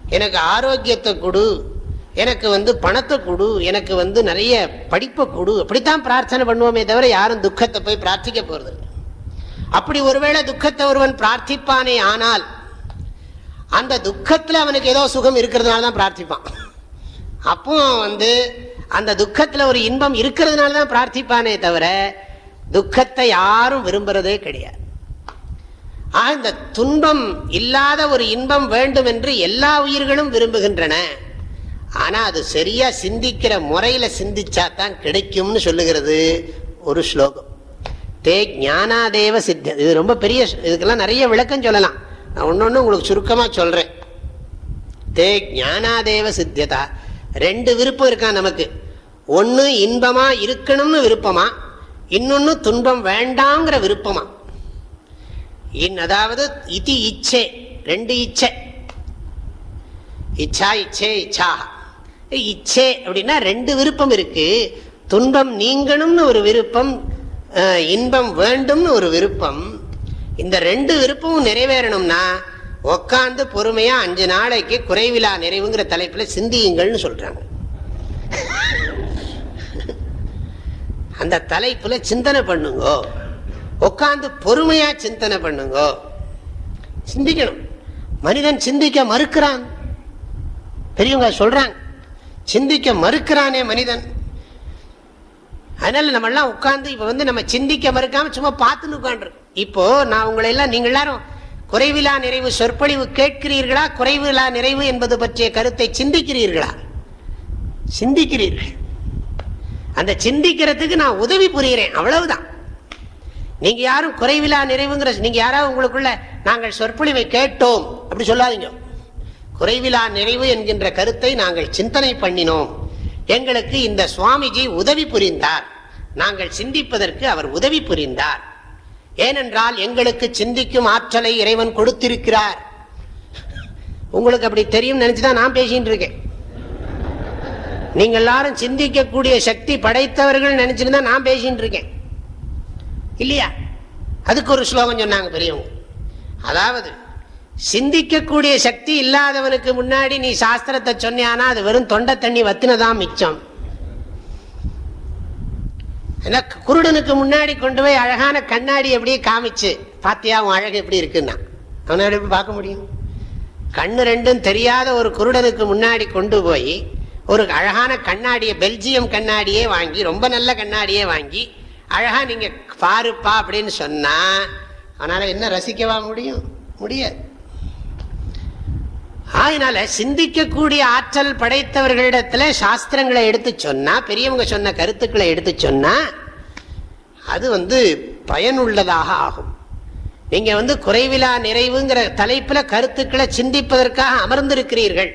எனக்கு ஆரோக்கியத்தை கொடு. எனக்கு வந்து பணத்தை கொடு. எனக்கு வந்து நிறைய படிப்பை கொடு. அப்படித்தான் பிரார்த்தனை பண்ணுவோமே தவிர யாரும் துக்கத்தை போய் பிரார்த்திக்க போறது அப்படி ஒருவேளை துக்கத்தை ஒருவன் பிரார்த்திப்பானே ஆனால் அந்த துக்கத்தில் அவனுக்கு ஏதோ சுகம் இருக்கிறதுனால தான் பிரார்த்திப்பான். அப்போ வந்து அந்த துக்கத்தில் ஒரு இன்பம் இருக்கிறதுனால தான் பிரார்த்திப்பானே தவிர துக்கத்தை யாரும் விரும்புறதே கிடையாது. இந்த துன்பம் இல்லாத ஒரு இன்பம் வேண்டும் என்று எல்லா உயிர்களும் விரும்புகின்றன. ஆனால் அது சரியாக சிந்திக்கிற முறையில் சிந்திச்சா தான் கிடைக்கும்னு சொல்லுகிறது ஒரு ஸ்லோகம். தே ஞானாதேவ சித்த. இது ரொம்ப பெரிய இதுக்கெல்லாம் நிறைய விளக்கம் சொல்லலாம். நான் ஒன்னொன்னு உங்களுக்கு சுருக்கமாக சொல்கிறேன் தே ஞானாதேவ சித்தியதா. ரெண்டு விருப்பம் இருக்கா நமக்கு. ஒன்னு இன்பமா இருக்கணும்னு விருப்பமா இன்னொன்று துன்பம் வேண்டாங்கிற விருப்பமா. அதாவது இது இச்சை ரெண்டு இச்சை. இச்சா இச்சே இச்சா இச்சே அப்படின்னா ரெண்டு விருப்பம் இருக்கு. துன்பம் நீங்கணும்னு ஒரு விருப்பம் இன்பம் வேண்டும்னு ஒரு விருப்பம். இந்த ரெண்டு விருப்பமும் நிறைவேறணும்னா உக்காந்து பொறுமையா அஞ்சு நாளைக்கு குறைவிலா நிறைவுங்கிற தலைப்புல சிந்தியுங்கள்னு சொல்றாங்க. அந்த தலைப்புல சிந்தனை பண்ணுங்கோ. உட்காந்து பொறுமையா சிந்தனை பண்ணுங்க. சிந்திக்கணும். மனிதன் சிந்திக்க மறுக்கிறான். பெரியவங்க சொல்றாங்க சிந்திக்க மறுக்கிறானே மனிதன். அதனால நம்ம எல்லாம் உட்காந்து இப்ப வந்து நம்ம சிந்திக்க மறுக்காம சும்மா பார்த்துன்னு உட்காந்துருக்கோம் இப்போ நான் உங்களை எல்லாம் நீங்க எல்லாரும் குறைவிலா நிறைவு சொற்பொழிவு கேட்கிறீர்களா? குறைவிலா நிறைவு என்பது பற்றிய கருத்தை சிந்திக்கிறீர்களா? சிந்திக்கிறீர்கள். அந்த சிந்திக்கிறதுக்கு நான் உதவி புரிகிறேன். அவ்வளவுதான். நீங்க யாரும் குறைவிலா நிறைவுங்கிற நீங்க யாராவது உங்களுக்குள்ள நாங்கள் சொற்பொழிவை கேட்டோம் அப்படி சொல்லாதீங்க. குறைவிலா நிறைவு என்கின்ற கருத்தை நாங்கள் சிந்தனை பண்ணினோம். எங்களுக்கு இந்த சுவாமிஜி உதவி புரிந்தார். நாங்கள் சிந்திப்பதற்கு அவர் உதவி புரிந்தார். ஏனென்றால் எங்களுக்கு சிந்திக்கும் ஆற்றலை இறைவன் கொடுத்திருக்கிறார். உங்களுக்கு அப்படி தெரியும் நினைச்சுதான் நான் பேசிட்டு இருக்கேன். நீங்க எல்லாரும் சிந்திக்கக்கூடிய சக்தி படைத்தவர்கள் நினைச்சிருந்தா நான் பேசிட்டு இருக்கேன். இல்லையா? அதுக்கு ஒரு ஸ்லோகம் சொன்னாங்க பெரியவங்க. அதாவது சிந்திக்கக்கூடிய சக்தி இல்லாதவனுக்கு முன்னாடி நீ சாஸ்திரத்தை சொன்னியானா அது வெறும் தொண்டை தண்ணி வத்தினதான் மிச்சம். குருடனுக்கு முன்னாடி கொண்டு போய் அழகான கண்ணாடி எப்படியே காமிச்சு பாத்தியா உன் அழகு எப்படி இருக்குன்னா. அவனால எப்படி பார்க்க முடியும்? கண்ணு ரெண்டும் தெரியாத ஒரு குருடனுக்கு முன்னாடி கொண்டு போய் ஒரு அழகான கண்ணாடியை பெல்ஜியம் கண்ணாடியே வாங்கி ரொம்ப நல்ல கண்ணாடியே வாங்கி அழகா நீங்க பாருப்பா அப்படின்னு சொன்னா அதனால் என்ன ரசிக்கவா முடியும்? முடியாது. அதனால சிந்திக்கக்கூடிய ஆற்றல் படைத்தவர்களிடத்துல சாஸ்திரங்களை எடுத்து சொன்னா பெரியவங்க சொன்ன கருத்துக்களை எடுத்து சொன்னா அது வந்து பயனுள்ளதாக ஆகும். நீங்க வந்து குறைவிலா நிறைவுங்கிற தலைப்புல கருத்துக்களை சிந்திப்பதற்காக அமர்ந்திருக்கிறீர்கள்.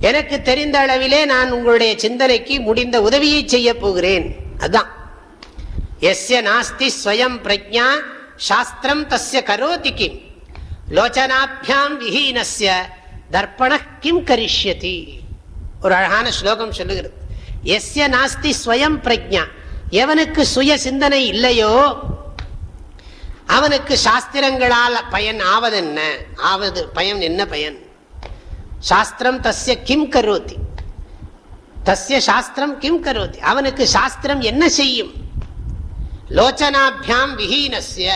எனக்கு தெரிந்த அளவிலே நான் உங்களுடைய சிந்தனைக்கு முடிந்த உதவியை செய்ய போகிறேன். அதுதான் எஸ்ய நாஸ்தி ஸ்வயம் பிரஜா சாஸ்திரம் தஸ்ய கரோதிக்கின் லோச்சனாபியாம் விஹீனஸ்ய தர்ப்பண கிம் கரிஷ்யதி ஒரு அழகான ஸ்லோகம் சொல்லுகிறது. எஸ்ய நாஸ்தி ஸ்வயம் பிரஜா எவனுக்கு சுய சிந்தனை இல்லையோ அவனுக்கு சாஸ்திரங்களால் பயன் ஆவது என்ன ஆவது பயன் என்ன பயன்? சாஸ்திரம் தஸ்ய கிம் கரோதி. தஸ்ய சாஸ்திரம் கிம் கரோதி. அவனுக்கு சாஸ்திரம் என்ன செய்யும்? லோச்சனாபியாம் விஹீனஸ்ய.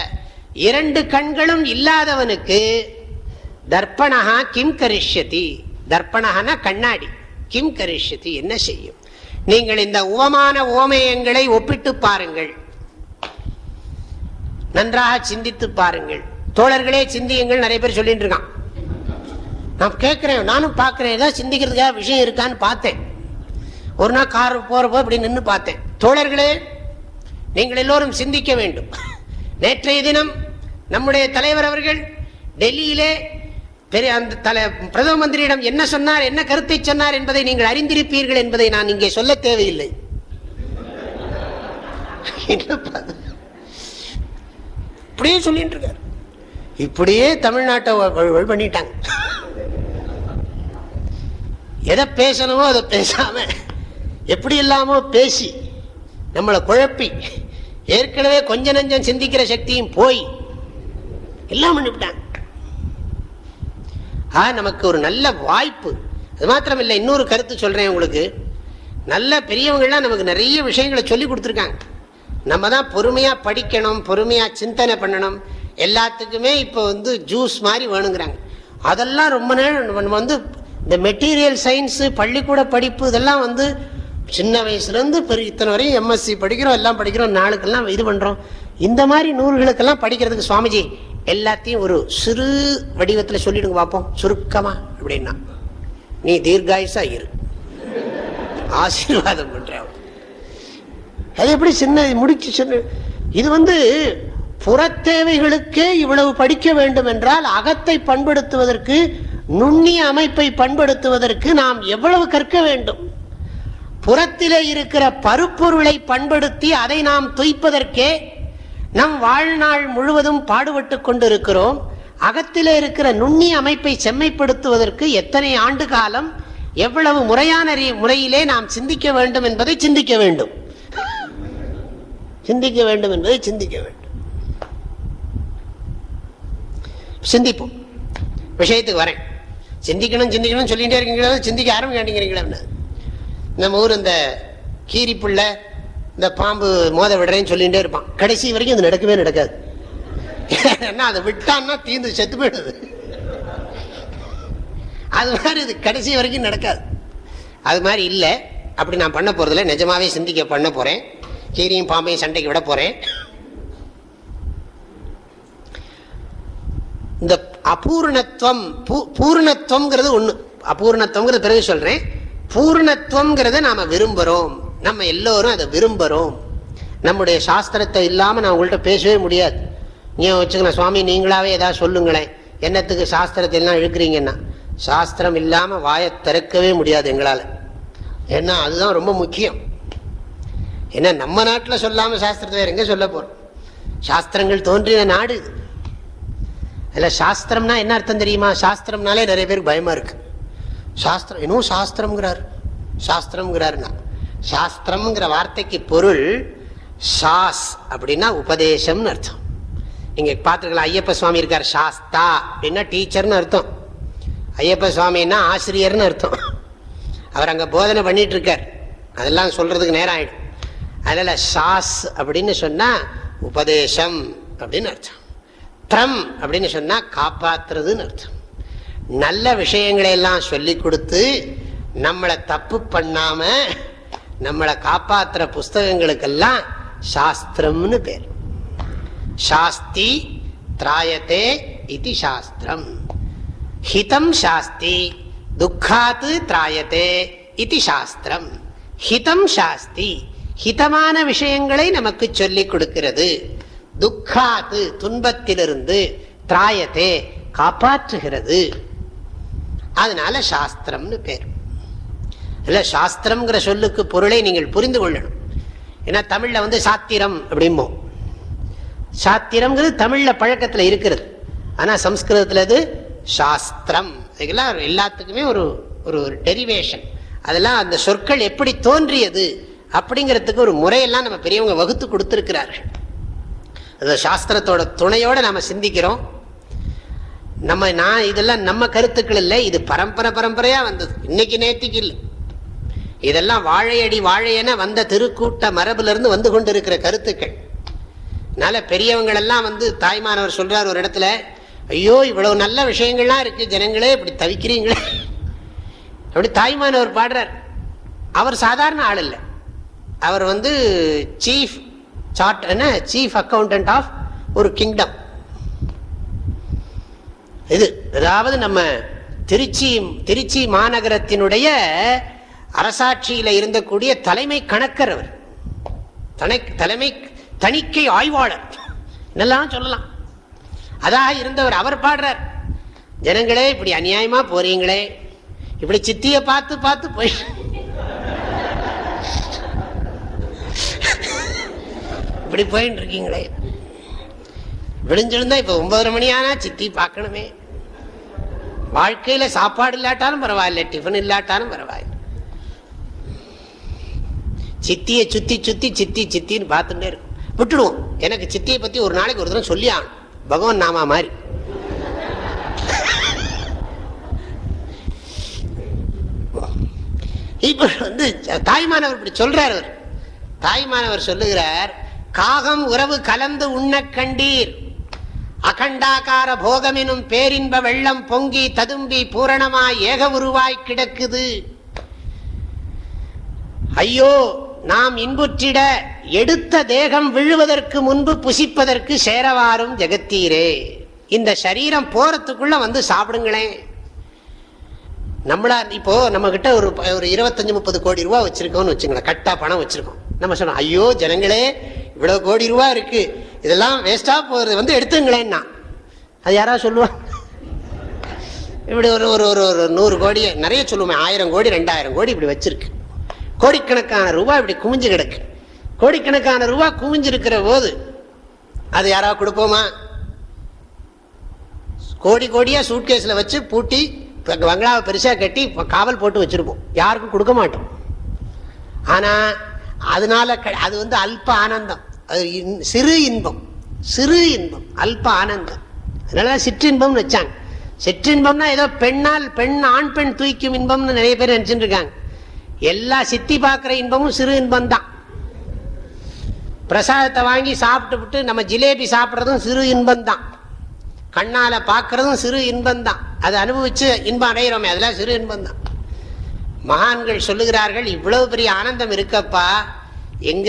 இரண்டு கண்களும் இல்லாதவனுக்கு தர்ப்பணா கிம் கரிஷ்யதி. தர்ப்பணகன கண்ணாடி. கிம் கரிஷ்யதி என்ன செய்யும்? நீங்கள் இந்த உவமான ஓமயங்களை ஒப்பிட்டு பாருங்கள். நன்றாக சிந்தித்து பாருங்கள். தோழர்களே சிந்தியுங்கள் நிறைய பேர் சொல்லிட்டு இருக்கான். நான் கேட்கிறேன் நானும் பார்க்கிறேன் ஏதாவது சிந்திக்கிறதுக்காக விஷயம் இருக்கான்னு பார்த்தேன். ஒரு நாள் கார் போறப்போ இப்படி நின்று பார்த்தேன். தோழர்களே நீங்கள் எல்லோரும் சிந்திக்க வேண்டும். நேற்றைய தினம் நம்முடைய தலைவர் அவர்கள் டெல்லியிலே பெரிய அந்த தலை பிரதம மந்திரியிடம் என்ன சொன்னார் என்ன கருத்தை சொன்னார் என்பதை நீங்கள் அறிந்திருப்பீர்கள் என்பதை நான் இங்கே சொல்ல தேவையில்லை. இப்படியே சொல்லிட்டு இருக்காரு. இப்படியே தமிழ்நாட்டை பண்ணிட்டாங்க. எதை பேசணுமோ அதை பேசாம எப்படி இல்லாமோ பேசி நம்மளை குழப்பி ஏற்கனவே கொஞ்ச நஞ்சம் சிந்திக்கிற சக்தியும் போய் எல்லாம் பண்ணிவிட்டாங்க. ஆ நமக்கு ஒரு நல்ல வாய்ப்பு. அது மாத்திரம் இல்லை இன்னொரு கருத்து சொல்கிறேன் உங்களுக்கு. நல்ல பெரியவங்கள்லாம் நமக்கு நிறைய விஷயங்களை சொல்லி கொடுத்துருக்காங்க. நம்ம தான் பொறுமையாக படிக்கணும் பொறுமையாக சிந்தனை பண்ணணும். எல்லாத்துக்குமே இப்போ வந்து ஜூஸ் மாதிரி வேணுங்கிறாங்க. அதெல்லாம் ரொம்ப நேரம் நம்ம வந்து இந்த மெட்டீரியல் சயின்ஸு பள்ளிக்கூட படிப்பு இதெல்லாம் வந்து சின்ன வயசுலேருந்து பெரிய இத்தனை வரையும் எம்எஸ்சி படிக்கிறோம் எல்லாம் படிக்கிறோம் நாளுக்கெல்லாம் இது பண்ணுறோம் இந்த மாதிரி நூல்களுக்கெல்லாம் படிக்கிறதுக்கு சுவாமிஜி எல்லாத்தையும் ஒரு சிறு வடிவத்தில் சொல்லிடுங்க பார்ப்போம் சுருக்கமா அப்படின்னா நீ தீர்காயுசா இரு. ஆசீர்வாதம் பண்ற அது எப்படி சின்ன முடிச்சு சின்ன இது வந்து புறத்தேவைகளுக்கே இவ்வளவு படிக்க வேண்டும் என்றால் அகத்தை பண்படுத்துவதற்கு நுண்ணிய அமைப்பை பண்படுத்துவதற்கு நாம் எவ்வளவு கற்க வேண்டும்? புறத்திலே இருக்கிற பருப்பொருளை பண்படுத்தி அதை நாம் துய்ப்பதற்கே நம் வாழ்நாள் முழுவதும் பாடுபட்டு கொண்டிருக்கிறோம். அகத்திலே இருக்கிற நுண்ணிய அமைப்பை செம்மைப்படுத்துவதற்கு எத்தனை ஆண்டு காலம்? எவ்வளவு முறையான முறையிலே நாம் சிந்திக்க வேண்டும் என்பதை சிந்திக்க வேண்டும். சிந்திக்க வேண்டும் என்பதை சிந்திக்க வேண்டும். சிந்திப்போம். விஷயத்துக்கு வரேன். சிந்திக்கணும் சிந்திக்கணும்னு சொல்லிகிட்டே இருக்கீங்களா சிந்திக்க ஆரம்பிக்க மாட்டேங்கிறீங்களா நம்ம ஊர் இந்த கீரிப்புள்ள இந்த பாம்பு மோத விடுறேன்னு சொல்லிகிட்டே இருப்பான். கடைசி வரைக்கும் அது நடக்கவே நடக்காது. ஏன்னா அதை விட்டான்னா தீந்து செத்து போயிடுது. அது மாதிரி இது கடைசி வரைக்கும் நடக்காது. அது மாதிரி இல்லை. அப்படி நான் பண்ண போகிறதில்ல நிஜமாகவே சிந்திக்க பண்ண போகிறேன் கீரியும் பாம்பையும் சண்டைக்கு விட போகிறேன் இந்த அபூர்ணத்துவம் பூர்ணத்துவங்கிறது ஒன்று அபூர்ணத்துவங்கிறது பிறகு சொல்கிறேன் பூர்ணத்துவங்கிறத நாம் விரும்புகிறோம் நம்ம எல்லோரும் அதை விரும்புகிறோம் நம்முடைய சாஸ்திரத்தை இல்லாமல் நான் உங்கள்கிட்ட பேசவே முடியாது. நீ வச்சுக்கலாம் சுவாமி நீங்களாவே ஏதாவது சொல்லுங்களேன். என்னத்துக்கு சாஸ்திரத்தை எல்லாம் இழுக்கிறீங்கன்னா? சாஸ்திரம் இல்லாமல் வாயை திறக்கவே முடியாது எங்களால். ஏன்னா அதுதான் ரொம்ப முக்கியம். ஏன்னா நம்ம நாட்டில் சொல்லாமல் சாஸ்திரத்தை வேறு எங்கே சொல்ல போகிறோம் சாஸ்திரங்கள் தோன்றிய நாடு அதில் சாஸ்திரம்னா என்ன அர்த்தம் தெரியுமா? சாஸ்திரம்னாலே நிறைய பேருக்கு பயமாக இருக்குது சாஸ்திரம் இன்னும் சாஸ்திரம்ங்கிறார். சாஸ்திரம்ங்கிறாருன்னா சாஸ்திரம்ங்கிற வார்த்தைக்கு பொருள் சாஸ் அப்படின்னா உபதேசம்னு அர்த்தம். இங்கே பார்த்துருக்கலாம் ஐயப்ப சுவாமி இருக்கார் சாஸ்தா அப்படின்னா டீச்சர்னு அர்த்தம். ஐயப்ப சுவாமின்னா ஆசிரியர்னு அர்த்தம். அவர் அங்கே போதனை பண்ணிட்டு இருக்கார் அதெல்லாம் சொல்றதுக்கு நேரம் ஆயிடும். அதனால சாஸ் அப்படின்னு சொன்னா உபதேசம் அப்படின்னு அர்த்தம். த்ரம் அப்படின்னு சொன்னா காப்பாத்துறதுன்னு அர்த்தம். நல்ல விஷயங்களை எல்லாம் சொல்லி கொடுத்து நம்மளை தப்பு பண்ணாம நம்மளை காப்பாத்துற புஸ்தகங்களுக்கெல்லாம் சாஸ்திரம்னு பேர். சாஸ்தி திராயத்தே இது சாஸ்திரம். ஹிதம் சாஸ்தி துக்காத்து திராயத்தே இது சாஸ்திரம். ஹிதம் சாஸ்தி ஹிதமான விஷயங்களை நமக்கு சொல்லிக் கொடுக்கிறது. துக்காத்து துன்பத்திலிருந்து திராயத்தே காப்பாற்றுகிறது. அதனால சாஸ்திரம்னு பேர். இல்லை சாஸ்திரம்ங்கிற சொல்லுக்கு பொருளை நீங்கள் புரிந்து கொள்ளணும். ஏன்னா தமிழில் வந்து சாத்திரம் அப்படிம்போம். சாத்திரம்ங்கிறது தமிழில் பழக்கத்தில் இருக்கிறது. ஆனால் சம்ஸ்கிருதத்தில் அது சாஸ்திரம். இதுக்கெல்லாம் எல்லாத்துக்குமே ஒரு ஒரு டெரிவேஷன் அதெல்லாம் அந்த சொற்கள் எப்படி தோன்றியது அப்படிங்கிறதுக்கு ஒரு முறையெல்லாம் நம்ம பெரியவங்க வகுத்து கொடுத்துருக்கிறார்கள். அது சாஸ்திரத்தோட துணையோடு நம்ம சிந்திக்கிறோம். நம்ம நான் இதெல்லாம் நம்ம கருத்துக்கள் இல்லை இது பரம்பரை பரம்பரையாக வந்தது. இன்னைக்கு நேற்றுக்கு இல்லை. இதெல்லாம் வாழையடி வாழையென வந்த திருக்கூட்ட மரபுல இருந்து வந்து கொண்டு இருக்கிற கருத்துக்கள். அதனால பெரியவங்கள் எல்லாம் வந்து தாய்மானவர் சொல்றார் ஒரு இடத்துல ஐயோ இவ்வளவு நல்ல விஷயங்கள்லாம் இருக்கு ஜனங்களே இப்படி தவிக்கிறீங்களே. அப்படி தாய்மானவர் பாடுறார். அவர் சாதாரண ஆள் இல்லை. அவர் வந்து சீஃப் சார்ட் என்ன சீஃப் அக்கௌண்டன்ட் ஆஃப் ஒரு கிங்டம் இது அதாவது நம்ம திருச்சி திருச்சி மாநகரத்தினுடைய அரசாட்சியில் இருந்தக்கூடிய தலைமை கணக்கர் அவர். தலைமை தணிக்கை ஆய்வாளர். என்னெல்லாம் சொல்லலாம். அதாக இருந்தவர் அவர் பாடுறார். ஜனங்களே இப்படி அநியாயமா போறீங்களே. இப்படி சித்திய பார்த்து பார்த்து போய் இப்படி போயிட்டு இருக்கீங்களே. விழிஞ்சிருந்தா இப்ப ஒன்பதரை மணி ஆனா சித்தி பார்க்கணுமே. வாழ்க்கையில சாப்பாடு இல்லாட்டாலும் பரவாயில்ல டிஃபன் இல்லாட்டாலும் பரவாயில்ல. சித்தியை சுத்தி சுத்தி சித்தி சித்தின்னு பார்த்துட்டே இருக்கும். விட்டுடுவோம். எனக்கு சித்தியை பத்தி ஒரு நாளைக்கு ஒரு தடவை சொல்லி ஆகணும். பகவான் நாமா மாதிரி. இப்ப வந்து தாய்மானவர் இப்படி சொல்றார் அவர். தாய்மானவர் சொல்லுகிறார் காகம் உறவு கலந்து உண்ண கண்டீர். அகண்டாகார போகமெனும் பேரின்ப வெள்ளம் பொங்கி ததும்பி பூரணமாய் ஏக உருவாய் கிடக்குது. ஐயோ நாம் இன்புற்றிட எடுத்த தேகம் விழுவதற்கு முன்பு புசிப்பதற்கு சேரவாரும் ஜெகத்தீரே. இந்த சரீரம் போறதுக்குள்ள வந்து சாப்பிடுங்களேன் நம்மளா இப்போ நம்ம கிட்ட ஒரு ஒரு இருபத்தஞ்சு முப்பது கோடி ரூபா வச்சிருக்கோம்னு வச்சுங்களேன். கட்டா பணம் வச்சிருக்கோம். நம்ம சொன்னோம் ஐயோ ஜனங்களே இவ்வளவு கோடி ரூபா இருக்கு. இதெல்லாம் வேஸ்டா போறது. வந்து எடுத்துங்களேன்னா. அது யாரா சொல்லுவா? இப்படி ஒரு ஒரு ஒரு ஒரு நூறு கோடி நிறைய சொல்லுவேன் ஆயிரம் கோடி ரெண்டாயிரம் கோடி இப்படி வச்சிருக்கு. கோடிக்கணக்கான ரூபா இப்படி குமிஞ்சு கிடக்கு. கோடிக்கணக்கான ரூபா குமிஞ்சிருக்கிற போது அது யாராவது கொடுப்போமா? கோடி கோடியாக சூட்கேஸில் வச்சு பூட்டி பங்களாவை பெருசாக கட்டி காவல் போட்டு வச்சிருப்போம். யாருக்கும் கொடுக்க மாட்டோம். ஆனால் அதனால அது வந்து அல்ப ஆனந்தம். அது சிறு இன்பம். சிறு இன்பம். அல்ப ஆனந்தம். அதனால சிற்றின்பம்னு வச்சாங்க. சிற்றின்பம்னா ஏதோ பெண்ணால் பெண் ஆண் பெண் தூய்க்கும் இன்பம்னு நிறைய பேர் நினைச்சுட்டு இருக்காங்க. எல்லா சித்தி பார்க்குற இன்பமும் சிறு இன்பம் தான் பிரசாதத்தை வாங்கி சாப்பிட்டு விட்டு நம்ம ஜிலேபி சாப்பிட்றதும் சிறு இன்பம் தான் கண்ணால் பார்க்கறதும் சிறு இன்பம் தான் அதை அனுபவிச்சு இன்பம் அடைகிறோமே அதெல்லாம் சிறு இன்பம் தான் மகான்கள் சொல்லுகிறார்கள் இவ்வளவு பெரிய ஆனந்தம் இருக்கப்பா. எங்க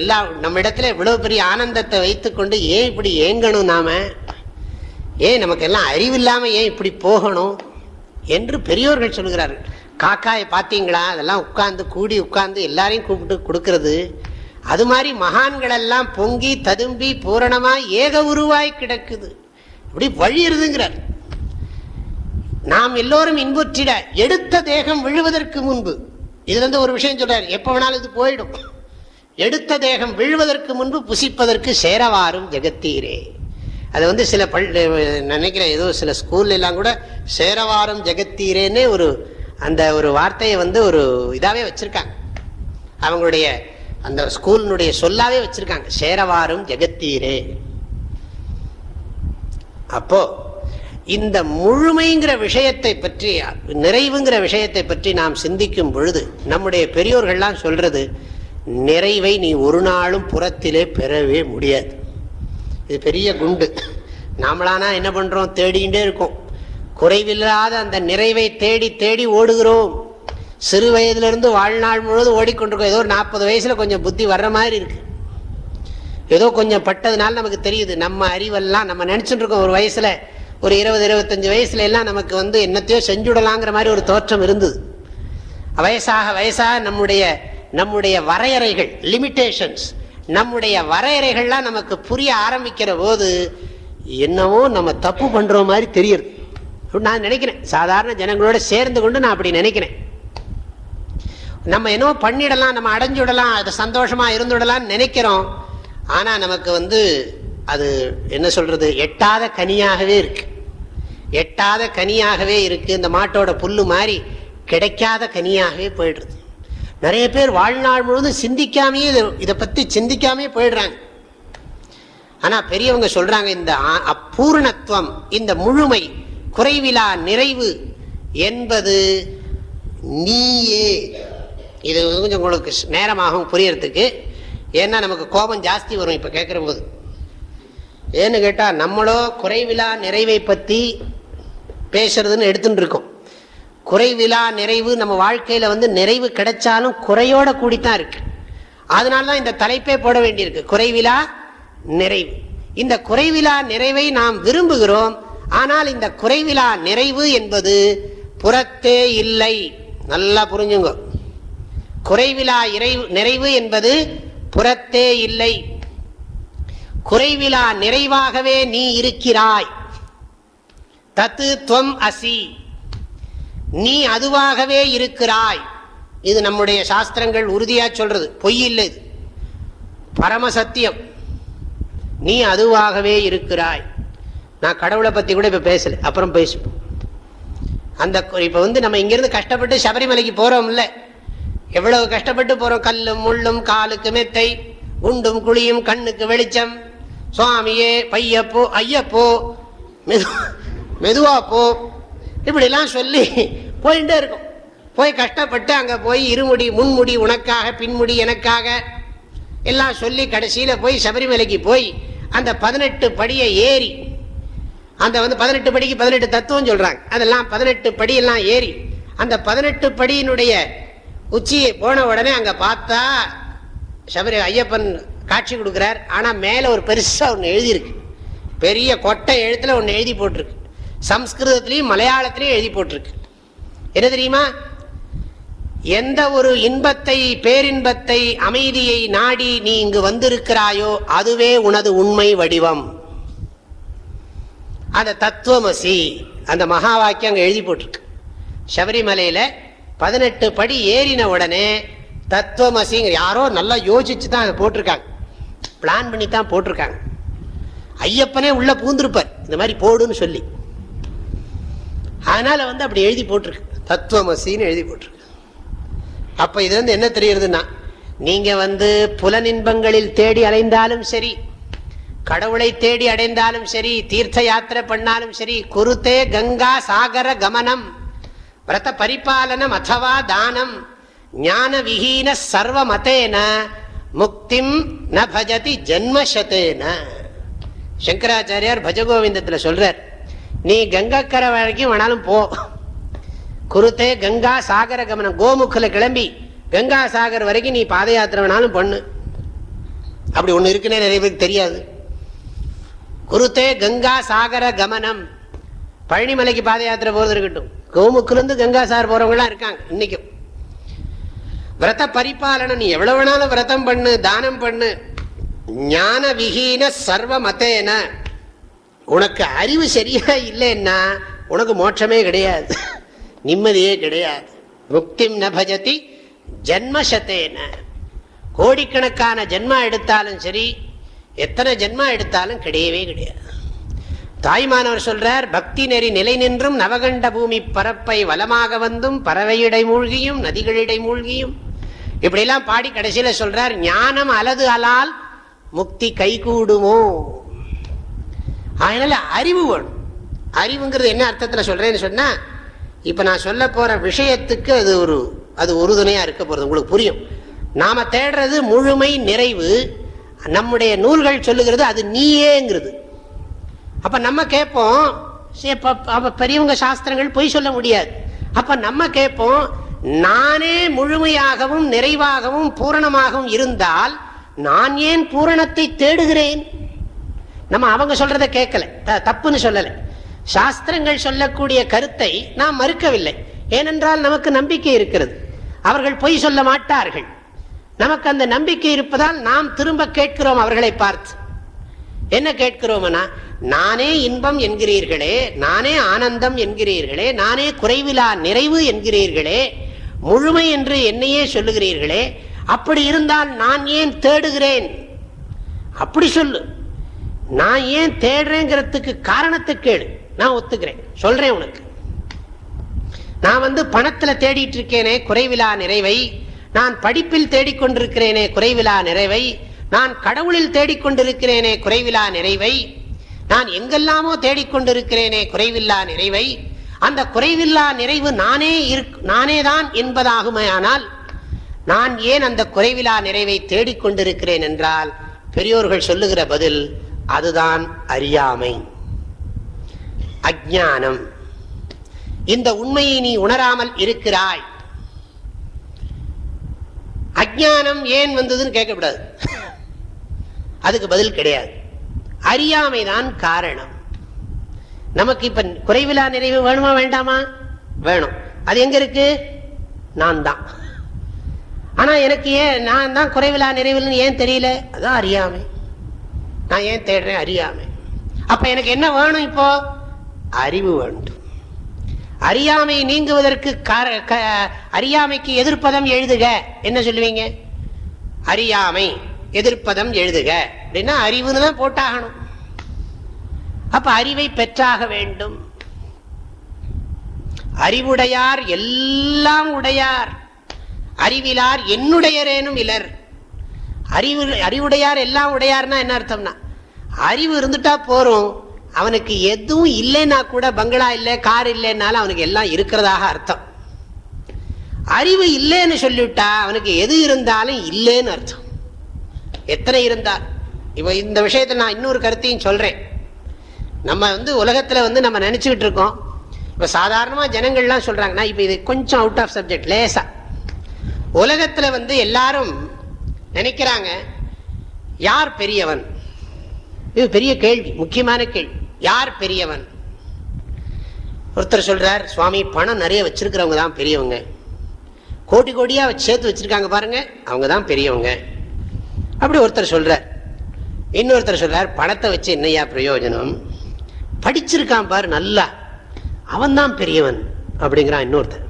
எல்லா நம்ம இடத்துல இவ்வளவு பெரிய ஆனந்தத்தை வைத்துக்கொண்டு ஏன் இப்படி ஏங்கணும் நாம? ஏன் நமக்கு எல்லாம் அறிவில்லாம ஏன் இப்படி போகணும்? என்று பெரியோர்கள் சொல்லுகிறார்கள். காக்காயை பார்த்தீங்களா? அதெல்லாம் உட்காந்து கூடி உட்காந்து எல்லாரையும் கூப்பிட்டு கொடுக்கறது. அது மாதிரி மகான்கள் எல்லாம் பொங்கி ததும்பி பூரணமாக ஏக உருவாய் கிடக்குது. இப்படி வழியிருதுங்கிறார் நாம் எல்லோரும் இன்புற்றிட எடுத்த தேகம் விழுவதற்கு முன்பு இதுல இருந்து ஒரு விஷயம் சொல்கிறார் எப்போ வேணாலும் இது போயிடும். எடுத்த தேகம் விழுவதற்கு முன்பு புசிப்பதற்கு சேரவாரும் ஜெகத்தீரே. அது வந்து சில பள்ளி நினைக்கிறேன் ஏதோ சில ஸ்கூல்ல எல்லாம் கூட சேரவாரம் ஜெகத்தீரேன்னு ஒரு அந்த ஒரு வார்த்தையை வந்து ஒரு இதாவே வச்சிருக்காங்க. அவங்களுடைய அந்த ஸ்கூலினுடைய சொல்லாவே வச்சிருக்காங்க. சேரவாரும் ஜெகத்தீரே. அப்போ இந்த முழுமைங்கிற விஷயத்தை பற்றி நிறைவுங்கிற விஷயத்தை பற்றி நாம் சிந்திக்கும் பொழுது நம்முடைய பெரியோர்கள்லாம் சொல்றது நிறைவை நீ ஒரு நாளும் புறத்திலே பெறவே முடியாது. இது பெரிய குண்டு. நாமளானா என்ன பண்றோம்? தேடிகிட்டே இருக்கோம். குறைவில்லாத அந்த நிறைவை தேடி தேடி ஓடுகிறோம். சிறு வயதிலிருந்து வாழ்நாள் முழுவதும் ஓடிக்கொண்டிருக்கோம். ஏதோ ஒரு நாற்பது வயசுல கொஞ்சம் புத்தி வர்ற மாதிரி இருக்கு. ஏதோ கொஞ்சம் பட்டதுனால நமக்கு தெரியுது. நம்ம அறிவெல்லாம் நம்ம நினைச்சுட்டு இருக்கோம் ஒரு வயசுல ஒரு இருபது இருபத்தஞ்சு வயசுல எல்லாம் நமக்கு வந்து என்னத்தையோ செஞ்சுடலாங்கிற மாதிரி ஒரு தோற்றம் இருந்தது. வயசாக வயசாக நம்முடைய நம்முடைய வரையறைகள் லிமிட்டேஷன்ஸ் நம்முடைய வரையறைகள்லாம் நமக்கு புரிய ஆரம்பிக்கிற போது என்னவோ நம்ம தப்பு பண்ற மாதிரி தெரியுது நான் நினைக்கிறேன். சாதாரண ஜனங்களோட சேர்ந்து கொண்டு நான் அப்படி நினைக்கிறேன். நம்ம என்னோ பண்ணிடலாம் நம்ம அடைஞ்சுடலாம் அது சந்தோஷமா இருந்துடலாம்னு நினைக்கிறோம். ஆனா நமக்கு வந்து அது என்ன சொல்றது? எட்டாத கனியாகவே இருக்கு. எட்டாத கனியாகவே இருக்கு. இந்த மாட்டோட புல்லு மாதிரி கிடைக்காத கனியாகவே போயிடுறது நிறைய பேர் வாழ்நாள் முழுவதும் சிந்திக்காமையே இதை பத்தி சிந்திக்காமே போயிடுறாங்க. ஆனா பெரியவங்க சொல்றாங்க இந்த அப்பூர்ணத்துவம் இந்த முழுமை குறைவிலா நிறைவு என்பது நீயே. இது கொஞ்சம் உங்களுக்கு நேரமாகும் புரியறதுக்கு. ஏன்னா நமக்கு கோபம் ஜாஸ்தி வரும் இப்போ கேட்குற போது ஏன்னு கேட்டால் நம்மளோ குறைவிலா நிறைவை பற்றி பேசுறதுன்னு எடுத்துட்டு இருக்கோம். குறைவிலா நிறைவு நம்ம வாழ்க்கையில் வந்து நிறைவு கிடைச்சாலும் குறையோட கூடித்தான் இருக்கு. அதனாலதான் இந்த தலைப்பே போட வேண்டியிருக்கு. குறைவிலா நிறைவு. இந்த குறைவிலா நிறைவை நாம் விரும்புகிறோம். ஆனால் இந்த குறைவிலா நிறைவு என்பது புறத்தே இல்லை. நல்லா புரிஞ்சுங்க. குறைவிலா நிறைவு என்பது புறத்தே இல்லை. குறைவிலா நிறைவாகவே நீ இருக்கிறாய். தத்து துவம் அசி. நீ அதுவாகவே இருக்கிறாய். இது நம்முடைய சாஸ்திரங்கள் உறுதியா சொல்றது. பொய் இல்லை இது. பரமசத்தியம் நீ அதுவாகவே இருக்கிறாய். நான் கடவுளை பற்றி கூட இப்போ பேசல. அப்புறம் பேசுவோம். அந்த இப்போ வந்து நம்ம இங்கேருந்து கஷ்டப்பட்டு சபரிமலைக்கு போகிறோம்ல எவ்வளவு கஷ்டப்பட்டு போகிறோம் கல்லும் முள்ளும் காலுக்கு மெத்தை குண்டும் குழியும் கண்ணுக்கு வெளிச்சம். சுவாமியே பையப்போ ஐயப்போ மெது மெதுவா போ. இப்படிலாம் சொல்லி போயிட்டே இருக்கும். போய் கஷ்டப்பட்டு அங்கே போய் இருமுடி முன்முடி உனக்காக பின்முடி எனக்காக எல்லாம் சொல்லி கடைசியில் போய் சபரிமலைக்கு போய் அந்த பதினெட்டு படியை ஏறி அந்த வந்து பதினெட்டு படிக்கு பதினெட்டு தத்துவம் சொல்றாங்க. அதெல்லாம் பதினெட்டு படியெல்லாம் ஏறி அந்த பதினெட்டு படியினுடைய உச்சியை போன உடனே அங்க பார்த்தா சபரி ஐயப்பன் காட்சி கொடுக்கிறார். ஆனா மேல ஒரு பெருசா ஒன்று எழுதியிருக்கு. பெரிய கொட்டை எழுத்துல ஒன்று எழுதி போட்டிருக்கு. சம்ஸ்கிருதத்திலையும் மலையாளத்திலையும் எழுதி போட்டிருக்கு. என்ன தெரியுமா? எந்த ஒரு இன்பத்தை பேரின்பத்தை அமைதியை நாடி நீ இங்கு வந்திருக்கிறாயோ அதுவே உனது உண்மை வடிவம். அந்த தத்துவமசி அந்த மகா வாக்கியம் அங்கே எழுதி போட்டிருக்கு. சபரிமலையில் பதினெட்டு படி ஏறின உடனே தத்துவமசிங்க யாரோ நல்லா யோசிச்சு தான் அதை போட்டிருக்காங்க. பிளான் பண்ணி தான் போட்டிருக்காங்க. ஐயப்பனே உள்ள பூந்திருப்பார் இந்த மாதிரி போடுன்னு சொல்லி. அதனால வந்து அப்படி எழுதி போட்டிருக்கு. தத்துவமசின்னு எழுதி போட்டிருக்கு. அப்போ இது வந்து என்ன தெரியுறதுன்னா நீங்கள் வந்து புலனின்பங்களில் தேடி அலைந்தாலும் சரி கடவுளை தேடி அடைந்தாலும் சரி தீர்த்த யாத்திரை பண்ணாலும் சரி குருத்தே கங்கா சாகர கமனம் விரத பரிபாலனம் அத்தவா தானம் ஞான விஹீன சர்வ மதேன முக்திம் ந பஜதி ஜென்மசத்தேன. சங்கராச்சாரியார் பஜகோவிந்தத்தில் சொல்றார் நீ கங்கக்கரை வரைக்கும் வேணாலும் போ. குருத்தே கங்கா சாகர கமனம் கோமுக்கில் கிளம்பி கங்கா சாகர் வரைக்கும் நீ பாத யாத்திரை வேணாலும் பண்ணு. அப்படி ஒன்று இருக்குன்னே நிறைய பேருக்கு தெரியாது. குருத்தே கங்கா சாகர கமனம். பழனிமலைக்கு பாத யாத்திரை போறது இருக்கட்டும். கோமுக்கிலிருந்து கங்கா சார் போறவங்களாம் இருக்காங்க இன்னைக்கும். விரத பரிபாலனம் நீ எவ்வளவு வேணாலும் விரதம் பண்ணு தானம் பண்ணு. ஞான விஹீன சர்வ மத்தேன உனக்கு அறிவு சரியா இல்லைன்னா உனக்கு மோட்சமே கிடையாது. நிம்மதியே கிடையாது. முக்தி ந ஜென்மசத்தேன கோடிக்கணக்கான ஜென்மா எடுத்தாலும் சரி எத்தனை ஜென்மா எடுத்தாலும் கிடையவே கிடையாது. தாய்மானவர் சொல்றார் பக்தி நெறி நிலை நின்றும் நவகண்ட பூமி பரப்பை வளமாக வந்தும் பறவையிடை மூழ்கியும் நதிகளிடை மூழ்கியும். இப்படிலாம் பாடி கடைசியில சொல்றார் ஞானம் அலது அலால் முக்தி கைகூடுமோ அதனால அறிவு வேணும். அறிவுங்கிறது என்ன அர்த்தத்தில் சொல்றேன்னு சொன்னா இப்ப நான் சொல்ல போற விஷயத்துக்கு அது ஒரு அது உறுதுணையா இருக்க போறது. உங்களுக்கு புரியும். நாம தேடுறது முழுமை நிறைவு. நம்முடைய நூல்கள் சொல்லுகிறது அது நீயேங்கிறது. அப்ப நம்ம கேட்போம் பெரியவங்க சாஸ்திரங்கள் பொய் சொல்ல முடியாது. அப்ப நம்ம கேட்போம் நானே முழுமையாகவும் நிறைவாகவும் பூரணமாகவும் இருந்தால் நான் ஏன் பூரணத்தை தேடுகிறேன்? நம்ம அவங்க சொல்றத கேட்கல. தப்புன்னு சொல்லலை. சாஸ்திரங்கள் சொல்லக்கூடிய கருத்தை நாம் மறுக்கவில்லை. ஏனென்றால் நமக்கு நம்பிக்கை இருக்கிறது. அவர்கள் பொய் சொல்ல மாட்டார்கள். நமக்கு அந்த நம்பிக்கை இருப்பதால் நாம் திரும்ப கேட்கிறோம் அவர்களை பார்த்து. என்ன கேட்கிறோம்னா நானே இன்பம் என்கிறீர்களே நானே ஆனந்தம் என்கிறீர்களே நானே குறைவிலா நிறைவு என்கிறீர்களே முழுமை என்று என்னையே சொல்லுகிறீர்களே அப்படி இருந்தால் நான் ஏன் தேடுகிறேன்? அப்படி சொல்லு. நான் ஏன் தேடுறேங்கிறதுக்கு காரணத்தை கேடு நான் ஒத்துக்கிறேன். சொல்றேன் உனக்கு. நான் வந்து பணத்துல தேடிட்டு இருக்கேனே குறைவிலா நிறைவை நான் படிப்பில் தேடிக்கொண்டிருக்கிறேனே குறைவிலா நிறைவை. நான் கடவுளில் தேடிக்கொண்டிருக்கிறேனே குறைவிலா நிறைவை. நான் எங்கெல்லாமோ தேடிக்கொண்டிருக்கிறேனே குறைவில்லா நிறைவை. அந்த குறைவில்லா நிறைவு நானே நானே தான் நான் ஏன் அந்த குறைவிலா நிறைவை தேடிக்கொண்டிருக்கிறேன் என்றால் பெரியோர்கள் சொல்லுகிற பதில் அதுதான் அறியாமை. அஜானம் இந்த உண்மையை நீ உணராமல் இருக்கிறாய். அஜானம் ஏன் வந்ததுன்னு கேட்கக்கூடாது. அதுக்கு பதில் கிடையாது. அறியாமைதான் காரணம். நமக்கு இப்ப குறைவிலா நிறைவு வேணுமா வேண்டாமா? வேணும். அது எங்க இருக்கு? நான் தான். ஆனா எனக்கு ஏன் நான் தான் குறைவிலா நிறைவில் ஏன் தெரியல? அதான் அறியாமை. நான் ஏன் தேடுறேன்? அறியாமை. அப்ப எனக்கு என்ன வேணும் இப்போ? அறிவு வேண்டும். அறியாமை நீங்குவதற்கு அறியாமைக்கு எதிர்ப்பதம் எழுதுக. என்ன சொல்லுவீங்க? அறியாமை எதிர்ப்பதம் எழுதுக. அப்படின்னா அறிவுன்னு தான் போட்டாகணும். அப்ப அறிவை பெற்றாக வேண்டும். அறிவுடையார் எல்லாம் உடையார். அறிவிலார் என்னுடையரேனும் இலர். அறிவு அறிவுடையார் எல்லாம் உடையார்னா என்ன அர்த்தம்னா அறிவு இருந்துட்டா போறோம். அவனுக்கு எதுவும் இல்லைன்னா கூட பங்களா இல்லை கார் இல்லைன்னாலும் அவனுக்கு எல்லாம் இருக்கிறதாக அர்த்தம். அறிவு இல்லைன்னு சொல்லிவிட்டா அவனுக்கு எது இருந்தாலும் இல்லைன்னு அர்த்தம். எத்தனை இருந்தால்? இப்போ இந்த விஷயத்தை நான் இன்னொரு கருத்தையும் சொல்கிறேன் நம்ம வந்து உலகத்தில் வந்து நம்ம நினச்சிக்கிட்டு இருக்கோம். இப்போ சாதாரணமாக ஜனங்கள்லாம் சொல்கிறாங்கன்னா இப்போ இது கொஞ்சம் அவுட் ஆஃப் சப்ஜெக்ட் லேசா. உலகத்தில் வந்து எல்லாரும் நினைக்கிறாங்க யார் பெரியவன்? இது பெரிய கேள்வி முக்கியமான கேள்வி. யார் பெரியவன்? ஒருத்தர் சொல்றார் சுவாமி பணம் நிறைய வச்சிருக்கிறவங்க தான் பெரியவங்க. கோடி கோடியா சேர்த்து வச்சிருக்காங்க பாருங்க அவங்க தான் பெரியவங்க. அப்படி ஒருத்தர் சொல்றார். இன்னொருத்தர் சொல்றார் பணத்தை வச்சு என்னையா பிரயோஜனம்? படிச்சிருக்கான் பாரு நல்லா. அவன் தான் பெரியவன். அப்படிங்கிறான் இன்னொருத்தர்.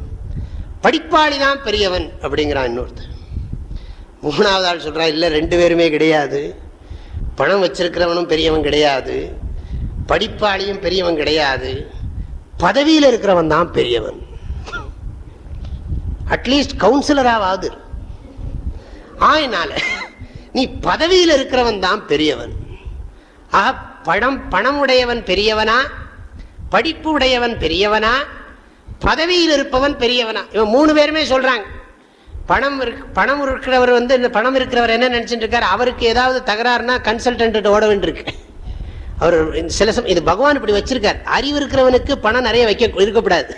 படிப்பாளி தான் பெரியவன் அப்படிங்கிறான் இன்னொருத்தர். மூணாவது ஆள் சொல்றான் இல்லை ரெண்டு பேருமே கிடையாது. பணம் வச்சிருக்கிறவனும் பெரியவன் கிடையாது. படிப்பாளியும் பெரியவன் கிடையாது. பதவியில் இருக்கிறவன் தான் பெரியவன். அட்லீஸ்ட் கவுன்சிலராவது ஆயினால நீ பதவியில் இருக்கிறவன் தான் பெரியவன். ஆக பணம் பணம் உடையவன் பெரியவனா? படிப்பு உடையவன் பெரியவனா? பதவியில் இருப்பவன் பெரியவனா? இவன் மூணு பேருமே சொல்றாங்க. பணம் பணம் இருக்கிறவர் வந்து இந்த பணம் இருக்கிறவர் என்ன நினச்சிட்டு இருக்காரு? அவருக்கு ஏதாவது தகராறுனா கன்சல்டன்ட்டு ஓட வேண்டியிருக்கு. அவர் சில சமயம் இது பகவான் இப்படி வச்சிருக்கார். அறிவு இருக்கிறவனுக்கு பணம் நிறைய வைக்க இருக்கக்கூடாது.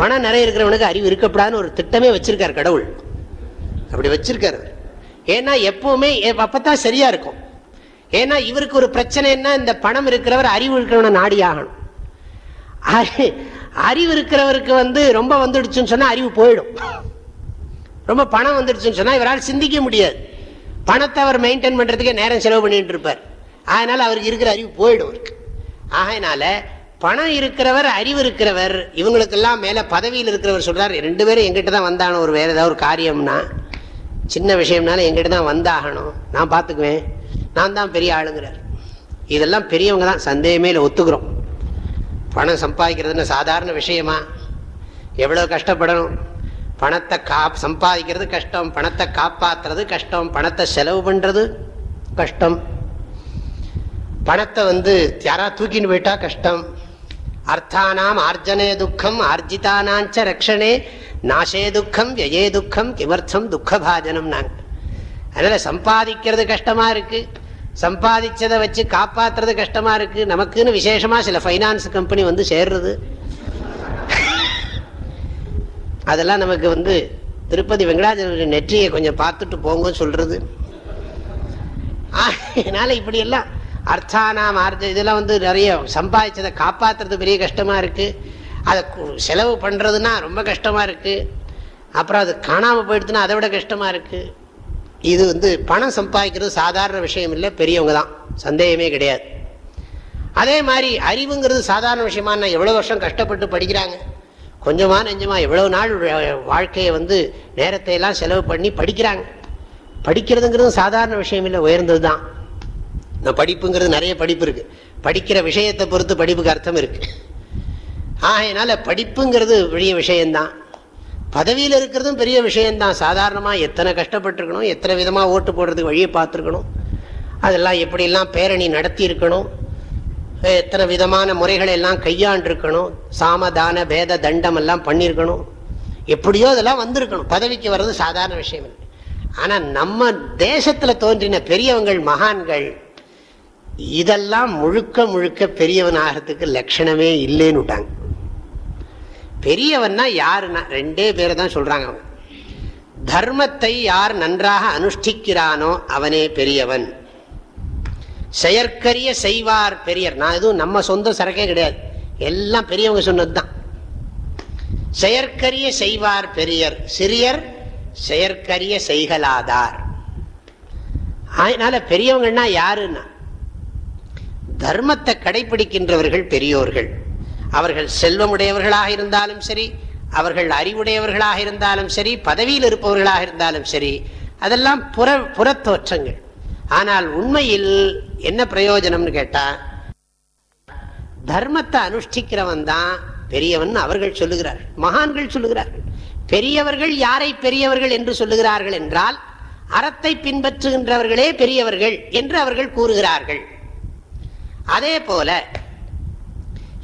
பணம் நிறைய இருக்கிறவனுக்கு அறிவு இருக்கக்கூடாதுன்னு ஒரு திட்டமே வச்சிருக்கார் கடவுள். அப்படி வச்சிருக்காரு ஏன்னா எப்பவுமே அப்பதான் சரியா இருக்கும். ஏன்னா இவருக்கு ஒரு பிரச்சனைன்னா இந்த பணம் இருக்கிறவர் அறிவு இருக்கிறவனை நாடி ஆகணும். அறிவு இருக்கிறவருக்கு வந்து ரொம்ப வந்துடுச்சுன்னு சொன்னா அறிவு போயிடும். ரொம்ப பணம் வந்துருச்சுன்னு சொன்னால் இவரால் சிந்திக்க முடியாது. பணத்தை அவர் மெயின்டைன் பண்ணுறதுக்கே நேரம் செலவு பண்ணிட்டு இருப்பார். அதனால் அவருக்கு இருக்கிற அறிவு போயிடும் அவருக்கு. ஆகையினால பணம் இருக்கிறவர் அறிவு இருக்கிறவர் இவங்களுக்கெல்லாம் மேலே பதவியில் இருக்கிறவர் சொல்கிறார் ரெண்டு பேரும் எங்கிட்ட தான் வந்தானோ ஒரு வேறு ஏதாவது ஒரு காரியம்னா. சின்ன விஷயம்னால எங்கிட்ட தான் வந்தாகணும். நான் பார்த்துக்குவேன் நான் தான் பெரிய ஆளுங்கிறார். இதெல்லாம் பெரியவங்க தான் சந்தேகமே இல்லை ஒத்துக்கிறோம். பணம் சம்பாதிக்கிறதுன்னு சாதாரண விஷயமா? எவ்வளோ கஷ்டப்படணும்? பணத்தை கா சம்பாதிக்கிறது கஷ்டம் பணத்தை காப்பாற்றுறது கஷ்டம் பணத்தை செலவு பண்ணுறது கஷ்டம். பணத்தை வந்து யாராக தூக்கின்னு போயிட்டா கஷ்டம். அர்த்தானாம் ஆர்ஜனே துக்கம் ஆர்ஜிதானாஞ்ச ரக்ஷனே நாசே துக்கம் வியே துக்கம் கிமர்த்தம் துக்கபாஜனம் நாங்கள் அதனால் சம்பாதிக்கிறது கஷ்டமாக இருக்குது சம்பாதிச்சதை வச்சு காப்பாத்துறது கஷ்டமாக இருக்குது நமக்குன்னு விசேஷமாக சில ஃபைனான்ஸ் கம்பெனி வந்து சேர்றது. அதெல்லாம் நமக்கு வந்து திருப்பதி வெங்கடாஜல நெற்றியை கொஞ்சம் பார்த்துட்டு போங்க சொல்றது. அதனால இப்படி எல்லாம் அர்த்தானாம் ஆர்ஜ இதெல்லாம் வந்து நிறைய சம்பாதிச்சதை காப்பாற்றுறது பெரிய கஷ்டமா இருக்கு. அதை செலவு பண்றதுன்னா ரொம்ப கஷ்டமா இருக்கு. அப்புறம் அது காணாமல் போயிடுதுன்னா அதை விட கஷ்டமா இருக்கு. இது வந்து பணம் சம்பாதிக்கிறது சாதாரண விஷயம் இல்லை பெரியவங்க தான். சந்தேகமே கிடையாது. அதே மாதிரி அறிவுங்கிறது சாதாரண விஷயமா எவ்வளோ வருஷம் கஷ்டப்பட்டு படிக்கிறாங்க. கொஞ்சமா நெஞ்சமா எவ்வளவு நாள் வாழ்க்கையை வந்து நேரத்தை எல்லாம் செலவு பண்ணி படிக்கிறாங்க. படிக்கிறதுங்கிறது சாதாரண விஷயம் இல்லை உயர்ந்தது தான் படிப்புங்கிறது நிறைய படிப்பு இருக்கு. படிக்கிற விஷயத்தை பொறுத்து படிப்புக்கு அர்த்தம் இருக்கு. ஆகையினால படிப்புங்கிறது பெரிய விஷயம்தான். பதவியில் இருக்கிறதும் பெரிய விஷயம்தான். சாதாரணமாக எத்தனை கஷ்டப்பட்டுருக்கணும் எத்தனை விதமாக ஓட்டு போடுறதுக்கு வழியை பார்த்துருக்கணும் அதெல்லாம் எப்படிலாம் பேரணி நடத்தி இருக்கணும் எத்தனை விதமான முறைகளை எல்லாம் கையாண்டிருக்கணும்? சாமதான பேத தண்டம் எல்லாம் பண்ணியிருக்கணும் எப்படியோ அதெல்லாம் வந்திருக்கணும். பதவிக்கு வர்றது சாதாரண விஷயம் இல்லை. ஆனால் நம்ம தேசத்தில் தோன்றின பெரியவங்கள் மகான்கள் இதெல்லாம் முழுக்க முழுக்க பெரியவன் ஆகிறதுக்கு லட்சணமே இல்லைன்னு விட்டாங்க. பெரியவன்னா யாருன்னா? ரெண்டே பேரை தான் சொல்கிறாங்க அவன் தர்மத்தை யார் நன்றாக அனுஷ்டிக்கிறானோ அவனே பெரியவன். செயற்கரிய செய்வார் பெரியர். நான் எதுவும் நம்ம சொந்த சரக்கே கிடையாது. எல்லாம் பெரியவங்க சொன்னதுதான். செயற்கரிய செய்வார் பெரியர். சிறியர் செயற்கரிய செய்கலாதார் அதனால பெரியவங்கன்னா யாருன்னா? தர்மத்தை கடைபிடிக்கின்றவர்கள் பெரியோர்கள். அவர்கள் செல்வமுடையவர்களாக இருந்தாலும் சரி அவர்கள் அறிவுடையவர்களாக இருந்தாலும் சரி பதவியில் இருப்பவர்களாக இருந்தாலும் சரி அதெல்லாம் புற புறத்தோற்றங்கள். ஆனால் உண்மையில் என்ன பிரயோஜனம்னு கேட்டா தர்மத்தை அனுஷ்டிக்கிறவன் தான் பெரியவன் அவர்கள் சொல்லுகிறார்கள் மகான்கள் சொல்லுகிறார்கள். பெரியவர்கள் யாரை பெரியவர்கள் என்று சொல்லுகிறார்கள் என்றால் அறத்தை பின்பற்றுகின்றவர்களே பெரியவர்கள் என்று அவர்கள் கூறுகிறார்கள். அதே போல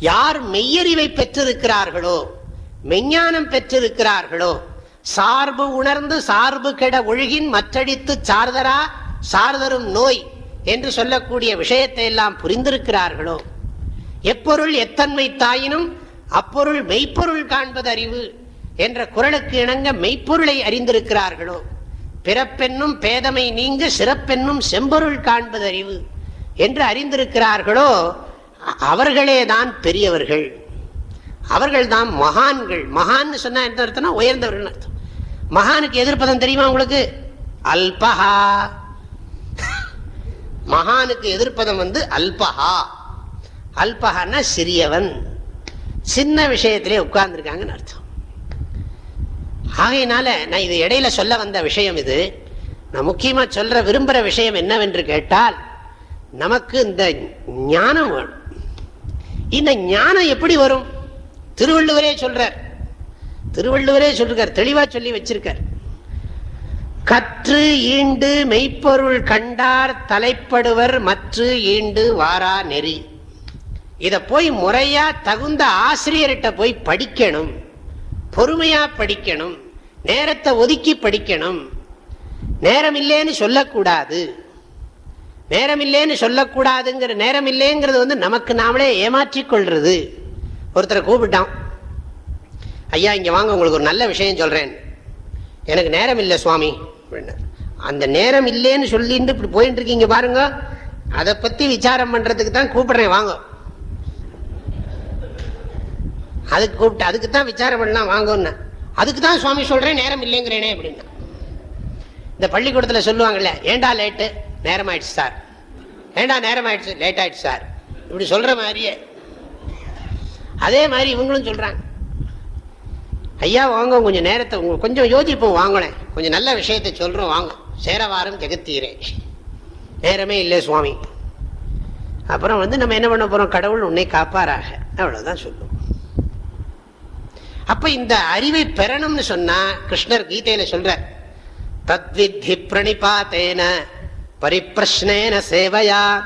யார் மெய்யறிவை பெற்றிருக்கிறார்களோ மெஞ்ஞானம் பெற்றிருக்கிறார்களோ சார்பு உணர்ந்து சார்பு கெட ஒழுகின் மற்றடித்து சார்தரா சார்தரும் நோய். என்று சொல்லக்கூடிய விஷயத்தை எல்லாம் புரிந்திருக்கிறார்களோ? எப்பொருள் எத்தன்மை தாயினும் அப்பொருள் மெய்ப்பொருள் காண்பது அறிவு என்ற குரலுக்கு இணங்க மெய்ப்பொருளை அறிந்திருக்கிறார்களோ? பிறப்பென்னும் பேதமை நீங்க சிறப்பென்னும் செம்பொருள் காண்பது அறிவு என்று அறிந்திருக்கிறார்களோ? அவர்களே தான் பெரியவர்கள். அவர்கள் தான் மகான்கள். மகான் சொன்னா என்ன அர்த்தம்னா உயர்ந்தவர்கள் அர்த்தம். மகானுக்கு எதிர்ப்பதம் தெரியுமா உங்களுக்கு? அல்பஹா. மகானுக்கு எதிர்ப்பதம் வந்து அல்பஹா. அல்பஹான்னா சிறியவன். சின்ன விஷயத்திலே உட்கார்ந்துருக்காங்கன்னு அர்த்தம். ஆகையினால நான் இது இடையில சொல்ல வந்த விஷயம் இது. நான் முக்கியமா சொல்ற விரும்புற விஷயம் என்னவென்று கேட்டால் நமக்கு இந்த ஞானம் வேணும். இந்த ஞானம் எப்படி வரும்? திருவள்ளுவரே சொல்றார். திருவள்ளுவரே சொல்றார். தெளிவா சொல்லி வச்சிருக்கார். கற்று ஈண்டு மெய்ப்பொருள் கண்டார் தலைப்படுவர் மற்ற ஈண்டு வாரா நெறி. இத போய் முறையா தகுந்த ஆசிரியர்கிட்ட போய் படிக்கணும். பொறுமையா படிக்கணும். நேரத்தை ஒதுக்கி படிக்கணும். நேரம் இல்லைன்னு சொல்லக்கூடாது. நேரம் இல்லைன்னு சொல்லக்கூடாதுங்கிற நேரம் இல்லைங்கிறது வந்து நமக்கு நாமளே ஏமாற்றிக் கொள்றது. ஒருத்தரை கூப்பிட்டான். ஐயா இங்க வாங்க உங்களுக்கு ஒரு நல்ல விஷயம் சொல்றேன். எனக்கு நேரம் இல்லை சுவாமி. அந்த நேரம் இல்லைன்னு சொல்லிட்டு இப்படி போயிட்டு இருக்கீங்க பாருங்க. அதை பத்தி விசாரம் பண்றதுக்கு தான் கூப்பிடுறேன் வாங்க. அதுக்கு கூப்பிட்டு அதுக்கு தான் விசாரம் பண்ணலாம் வாங்கன்னு. அதுக்கு தான் சுவாமி சொல்றேன் நேரம் இல்லைங்கிறேனே அப்படின்னா. இந்த பள்ளிக்கூடத்தில் சொல்லுவாங்கல்ல ஏண்டா லேட்டு? நேரம் ஆயிடுச்சு சார். ஏண்டா நேரம் ஆயிடுச்சு லேட் ஆயிடுச்சு சார். இப்படி சொல்ற மாதிரியே. அதே மாதிரி இவங்களும் சொல்றாங்க. ஐயா வாங்க கொஞ்சம் நேரத்தை கொஞ்சம் யோசிப்போம் வாங்கினேன் கொஞ்சம் நல்ல விஷயத்தை சொல்றோம் வாங்க. சேரவாரம் ஜெகத்தீரே. நேரமே இல்லை சுவாமி. அப்புறம் வந்து நம்ம என்ன பண்ண போறோம்? கடவுள் உன்னை காப்பாராக அவ்வளவுதான் சொல்லுவோம். அப்ப இந்த அறிவை பெறணும்னு சொன்னா கிருஷ்ணர் கீதையில் சொல்கிறார் தத்வித்தி பிரணிபாத்தேன பரிப்பிரஷ்னேன சேவையா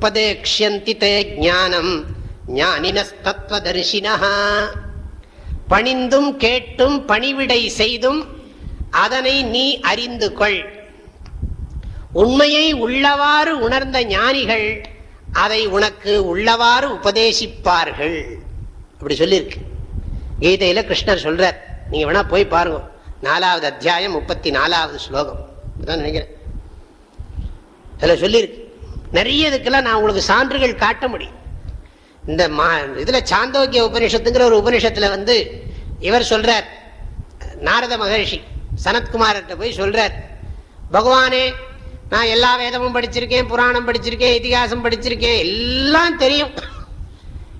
உபதேக்ஷந்தி தே ஜானம் ஞானினஸ்தத்வதர்ஷினா பணிந்தும் கேட்டும் பணிவிடை செய்தும் அதனை நீ அறிந்து கொள். உண்மையை உள்ளவாறு உணர்ந்த ஞானிகள் அதை உனக்கு உள்ளவாறு உபதேசிப்பார்கள். அப்படி சொல்லியிருக்கு. கீதையில கிருஷ்ணர் சொல்றார். நீங்க வேணா போய் பாருங்க. நாலாவது அத்தியாயம் முப்பத்தி நாலாவது ஸ்லோகம் நினைக்கிறேன். அதில் சொல்லியிருக்கு. நிறைய இதுக்கெல்லாம் நான் உங்களுக்கு சான்றுகள் காட்ட முடியும். இந்த இதுல சாந்தோக்கிய உபனிஷத்துங்கிற ஒரு உபனிஷத்தில் வந்து இவர் சொல்றார். நாரத மகர்ஷி சனத்குமார்கிட்ட போய் சொல்றார். பகவானே நான் எல்லா வேதமும் படிச்சிருக்கேன் புராணம் படிச்சிருக்கேன் இதிகாசம் படிச்சிருக்கேன் எல்லாம் தெரியும்.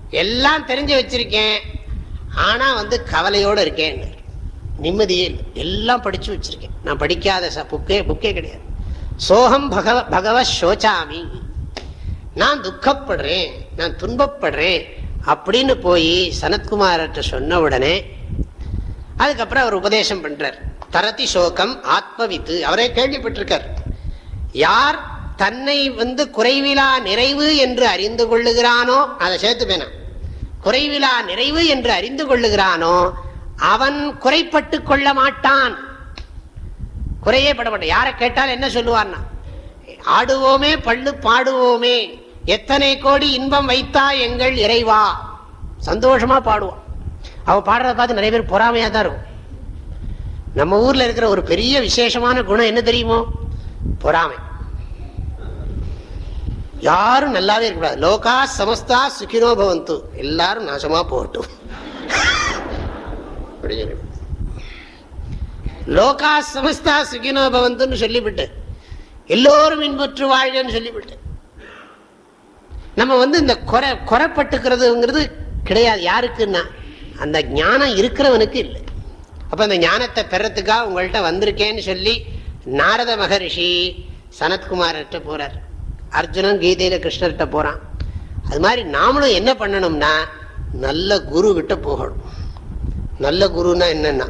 எல்லாம் தெரிஞ்சு வச்சிருக்கேன். ஆனா வந்து கவலையோடு இருக்கேன். நிம்மதியே எல்லாம் படிச்சு வச்சிருக்கேன். நான் படிக்காத புக்கே புக்கே கிடையாது. சோகம் பகவ பகவ சோச்சாமி நான் துக்கப்படுறேன். நான் துன்பப்படுறேன் அப்படின்னு போய் சனத்குமார்கிட்ட சொன்ன உடனே அதுக்கப்புறம் அவர் உபதேசம் பண்றார். தரதி சோகம் ஆத்மவித்து. அவரே கேள்விப்பட்டிருக்கார். யார் தன்னை வந்து குறைவிலா நிறைவு என்று அறிந்து கொள்ளுகிறானோ அதை சேர்த்து பேனா. குறைவிலா நிறைவு என்று அறிந்து கொள்ளுகிறானோ அவன் குறைப்பட்டு கொள்ள மாட்டான். குறையே பட மாட்டான். யாரை கேட்டால் என்ன சொல்லுவான்னா ஆடுவோமே பள்ளு பாடுவோமே. எத்தனை கோடி இன்பம் வைத்தா எங்கள் இறைவா? சந்தோஷமா பாடுவான் அவன் பாடுறத பார்த்து நிறைய பேர் பொறாமையா தான் இருக்கும். நம்ம ஊர்ல இருக்கிற ஒரு பெரிய விசேஷமான குணம் என்ன தெரியுமோ? பொறாமை. யாரும் நல்லாவே இருக்கக்கூடாது. லோகா சமஸ்தா சுகினோ பவந்து. எல்லாரும் நாசமா போகட்டும். லோகா சமஸ்தா சுகினோ பவந்துன்னு சொல்லிவிட்டு எல்லோரும் இன்பற்று வாழ்கன்னு சொல்லிவிட்டு நம்ம வந்து இந்த குறை குறைப்பட்டுக்கிறதுங்கிறது கிடையாது. யாருக்குன்னா அந்த ஞானம் இருக்கிறவனுக்கு இல்லை. அப்போ அந்த ஞானத்தை பெறத்துக்காக உங்கள்கிட்ட வந்திருக்கேன்னு சொல்லி நாரத மகரிஷி சனத்குமார்கிட்ட போகிறார் அர்ஜுனன் கீதையில கிருஷ்ணர்கிட்ட போகிறான் அது மாதிரி நாமளும் என்ன பண்ணணும்னா நல்ல குரு போகணும். நல்ல குருன்னா என்னென்னா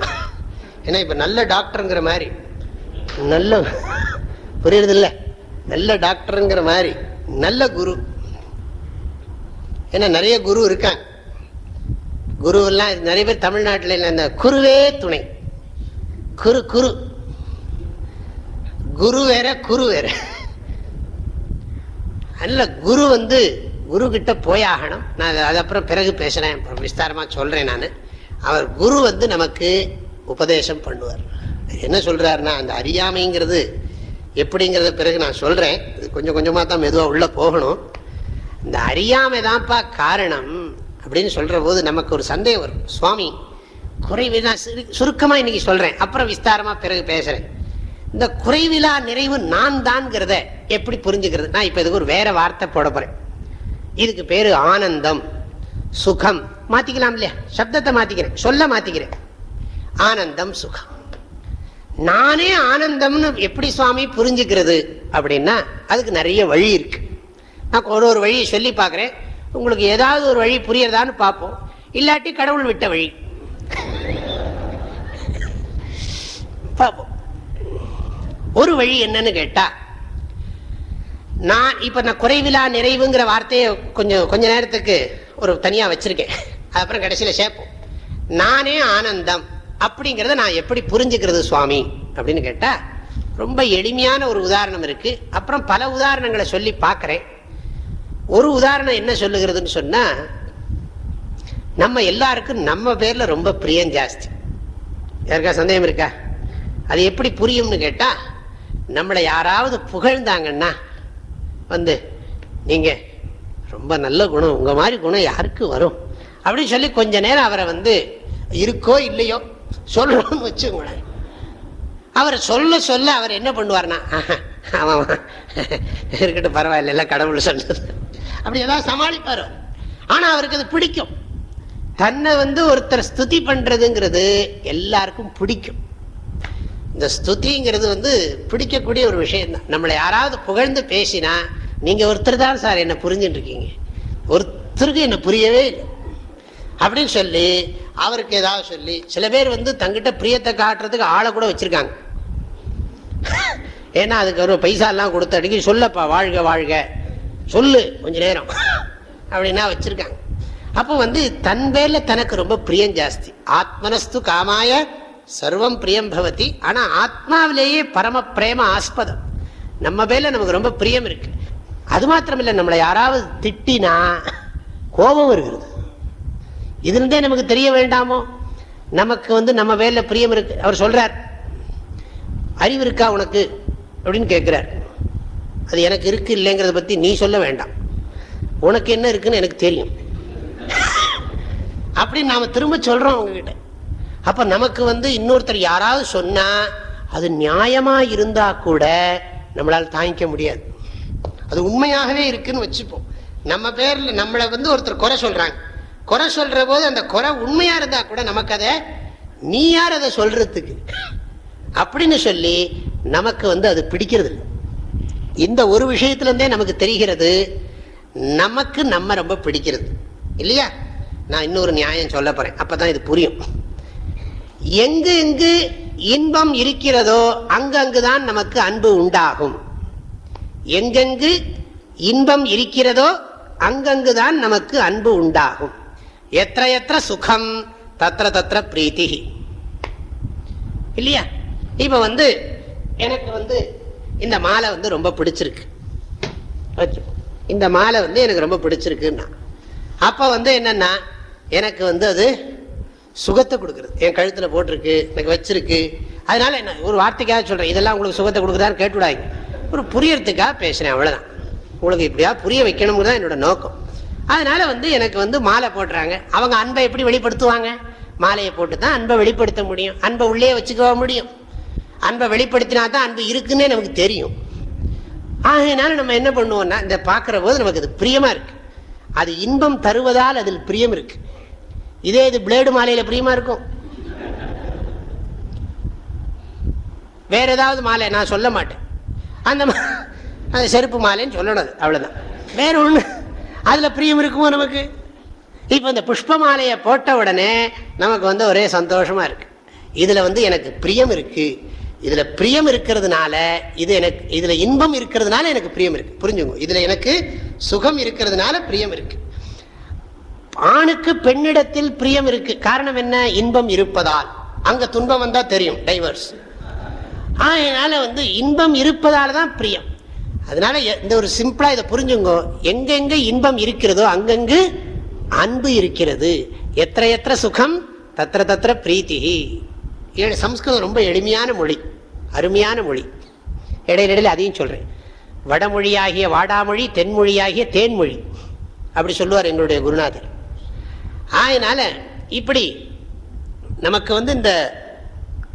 ஏன்னா இப்போ நல்ல டாக்டருங்கிற மாதிரி நல்ல புரியுறதில்ல? நல்ல டாக்டருங்கிற மாதிரி நல்ல குரு. ஏன்னா நிறைய குரு இருக்காங்க. குருவெல்லாம் நிறைய பேர் தமிழ்நாட்டில் இந்த குருவே துணை. குரு குரு. குரு வேற குரு வேற. அல்ல குரு வந்து குரு கிட்ட போயாகணும். நான் அது அப்புறம் பிறகு பேசுகிறேன் விஸ்தாரமாக சொல்கிறேன் நான். அவர் குரு வந்து நமக்கு உபதேசம் பண்ணுவார். என்ன சொல்கிறாருன்னா அந்த அறியாமைங்கிறது எப்படிங்கிறத பிறகு நான் சொல்கிறேன் இது கொஞ்சம் கொஞ்சமாக தான் மெதுவாக உள்ளே போகணும். இந்த அறியாமை தான்ப்பா காரணம் அப்படின்னு சொல்ற போது நமக்கு ஒரு சந்தேகம் வரும். சுவாமி குறைவிலா நான் சுருக்கமா இன்னைக்கு சொல்றேன். அப்புறம் விஸ்தாரமா பிறகு பேசுறேன். இந்த குறைவிலா நிறைவு நான் தான்ங்கிறத எப்படி புரிஞ்சுக்கிறது? நான் இப்ப இதுக்கு ஒரு வேற வார்த்தை போட போறேன். இதுக்கு பேரு ஆனந்தம் சுகம். மாத்திக்கலாம் இல்லையா? சப்தத்தை மாத்திக்கிறேன். சொல்ல மாத்திக்கிறேன். ஆனந்தம் சுகம். நானே ஆனந்தம்னு எப்படி சுவாமி புரிஞ்சுக்கிறது அப்படின்னா அதுக்கு நிறைய வழி இருக்கு. நான் ஒரு ஒரு வழியை சொல்லி பார்க்குறேன். உங்களுக்கு ஏதாவது ஒரு வழி புரியறதான்னு பார்ப்போம். இல்லாட்டி கடவுள் விட்ட வழி. பார்ப்போம். ஒரு வழி என்னன்னு கேட்டா நான் இப்ப நான் குறைவிலா நிறைவுங்கிற வார்த்தையை கொஞ்சம் கொஞ்ச நேரத்துக்கு ஒரு தனியா வச்சிருக்கேன். அப்புறம் கடைசியில சேர்ப்போம். நானே ஆனந்தம் அப்படிங்கிறத நான் எப்படி புரிஞ்சுக்கிறது சுவாமி? அப்படின்னு கேட்டா ரொம்ப எளிமையான ஒரு உதாரணம் இருக்கு. அப்புறம் பல உதாரணங்களை சொல்லி பார்க்குறேன். ஒரு உதாரணம் என்ன சொல்லுகிறதுன்னு சொன்னா நம்ம எல்லாருக்கும் நம்ம பேர்ல ரொம்ப பிரியம் ஜாஸ்தி யாருக்கா சந்தேகம் இருக்கா அது எப்படி புரியும்னு கேட்டா நம்மளை யாராவது புகழ்ந்தாங்கன்னா வந்து நீங்க ரொம்ப நல்ல குணம் உங்க மாதிரி குணம் யாருக்கு வரும் அப்படின்னு சொல்லி கொஞ்ச நேரம் அவரை வந்து இருக்கோ இல்லையோ சொல்லணும்னு வச்சுக்கோங்களேன் அவர் சொல்ல சொல்ல அவர் என்ன பண்ணுவார்னா ஆமாம் இருக்கட்டும் பரவாயில்ல எல்லாம் கடவுள் சொன்னது அப்படி ஏதாவது சமாளிப்பார். ஆனா அவருக்கு அது பிடிக்கும். தன்னை வந்து ஒருத்தர் ஸ்துதி பண்றதுங்கிறது எல்லாருக்கும் பிடிக்கும். இந்த ஸ்துதிங்கிறது வந்து பிடிக்கக்கூடிய ஒரு விஷயம் தான் நம்மளை யாராவது புகழ்ந்து பேசினா நீங்க ஒருத்தர் தான் சார் என்ன புரிஞ்சுட்டு இருக்கீங்க ஒருத்தருக்கு என்ன புரியவே இல்லை. அப்படின்னு சொல்லி அவருக்கு ஏதாவது சொல்லி சில பேர் வந்து தங்கிட்ட பிரியத்தை காட்டுறதுக்கு ஆளை கூட வச்சிருக்காங்க. ஏன்னா அதுக்கு ஒரு பைசா எல்லாம் அடிக்க சொல்லப்பா வாழ்க வாழ்க. சொல்லு கொஞ்ச நேரம். அப்படின்னா வச்சிருக்காங்க. அப்போ வந்து தன் பேர்ல தனக்கு ரொம்ப பிரியம் ஜாஸ்தி. ஆத்மனஸ்து காமாய சர்வம் பிரியம் பவதி. ஆனா ஆத்மாவிலேயே பரம பிரேம ஆஸ்பதம். நம்ம பேர்ல நமக்கு ரொம்ப பிரியம் இருக்கு. அது மாத்திரம் இல்லை நம்மளை யாராவது திட்டினா கோபம் வருகிறது. இதுலேருந்தே நமக்கு தெரிய வேண்டாமோ? நமக்கு வந்து நம்ம வேல பிரியம் இருக்கு. அவர் சொல்றார் அறிவு இருக்கா உனக்கு? அப்படின்னு கேட்கிறார். அது எனக்கு இருக்கு இல்லைங்கிறத பத்தி நீ சொல்ல வேண்டாம். உனக்கு என்ன இருக்குன்னு எனக்கு தெரியும். அப்படின்னு நாம திரும்ப சொல்றோம் அவங்கக்கிட்ட அப்போ நமக்கு வந்து இன்னொருத்தர் யாராவது சொன்னா அது நியாயமா இருந்தா கூட நம்மளால் தாங்கிக்க முடியாது. அது உண்மையாகவே இருக்குன்னு வச்சுப்போம். நம்ம பேர்ல நம்மளை வந்து ஒருத்தர் குறை சொல்றாங்க. குறை சொல்கிற போது அந்த குறை உண்மையா இருந்தா கூட நமக்கு அதை நீ யார் அதை சொல்றதுக்கு? அப்படின்னு சொல்லி நமக்கு வந்து அது பிடிக்கிறது இல்லை இந்த ஒரு விஷயத்துலேருந்தே நமக்கு தெரிகிறது நமக்கு நம்ம ரொம்ப பிடிக்கிறது. இல்லையா? நான் இன்னொரு நியாயம் சொல்ல அப்போ தான் இது புரியும். எங்கு எங்கு இன்பம் இருக்கிறதோ அங்கங்கு தான் நமக்கு அன்பு உண்டாகும். எங்கெங்கு இன்பம் இருக்கிறதோ அங்கங்கு தான் நமக்கு அன்பு உண்டாகும். எத்த எத்த சுகம் தத்திர தத்திர பிரீத்தி இல்லையா? இப்போ வந்து எனக்கு வந்து இந்த மாலை வந்து ரொம்ப பிடிச்சிருக்கு. இந்த மாலை வந்து எனக்கு ரொம்ப பிடிச்சிருக்குன்னா. அப்போ வந்து என்னென்னா எனக்கு வந்து அது சுகத்தை கொடுக்குறது. என் கழுத்தில் போட்டிருக்கு எனக்கு வச்சிருக்கு. அதனால என்ன ஒரு வார்த்தைக்காக சொல்கிறேன் இதெல்லாம் உங்களுக்கு சுகத்தை கொடுக்குறான்னு கேட்டுவிடாங்க ஒரு புரியறதுக்காக பேசுகிறேன் அவ்வளோதான் உங்களுக்கு இப்படியா புரிய வைக்கணுங்கிறது தான் என்னோட நோக்கம். அதனால வந்து எனக்கு வந்து மாலை போடுறாங்க. அவங்க அன்பை எப்படி வெளிப்படுத்துவாங்க? மாலையை போட்டு தான் அன்பை வெளிப்படுத்த முடியும். அன்பை உள்ளே வச்சுக்கவா முடியும்? அன்பை வெளிப்படுத்தினா தான் அன்பு இருக்குன்னே நமக்கு தெரியும். ஆகையினால நம்ம என்ன பண்ணுவோம்னா இந்த பார்க்குற போது நமக்கு அது பிரியமாக இருக்கு. அது இன்பம் தருவதால் அதில் பிரியம் இருக்கு. இதே இது பிளேடு மாலையில் பிரியமாக இருக்கும்? வேற ஏதாவது மாலை நான் சொல்ல மாட்டேன். அந்த மா- அது செருப்பு மாலைன்னு சொல்லணும் அது அவ்வளவுதான். வேற ஒன்று அதில் பிரியம் இருக்குமோ நமக்கு? இப்போ இந்த புஷ்ப மாலையை போட்ட உடனே நமக்கு வந்து ஒரே சந்தோஷமா இருக்குது இதில் வந்து எனக்கு பிரியம் இருக்குது இதுல பிரியம் இருக்கிறதுனால இது எனக்கு இதுல இன்பம் இருக்கிறதுனால எனக்கு பிரியம் இருக்கு. புரிஞ்சுங்க இதுல எனக்கு சுகம் இருக்கிறதுனால பிரியம் இருக்கு. ஆணுக்கு பெண்ணிடத்தில் பிரியம் இருக்கு. காரணம் என்ன? இன்பம் இருப்பதால். அங்க துன்பம் வந்தா தெரியும். டைவர்ஸ் அதனால வந்து இன்பம் இருப்பதால தான் பிரியம். அதனால இந்த ஒரு சிம்பிளா இதை புரிஞ்சுங்க. எங்கெங்க இன்பம் இருக்கிறதோ அங்கங்கு அன்பு இருக்கிறது. எத்த எத்த சுகம்? தத்திர தத்திர பிரீத்தி சம்ஸ்கிருதம் ரொம்ப எளிமையான மொழி அருமையான மொழி. இடையில அதையும் சொல்கிறேன் வடமொழியாகிய வாடாமொழி தென்மொழியாகிய தேன்மொழி அப்படி சொல்லுவார் எங்களுடைய குருநாதர். அதனால் இப்படி நமக்கு வந்து இந்த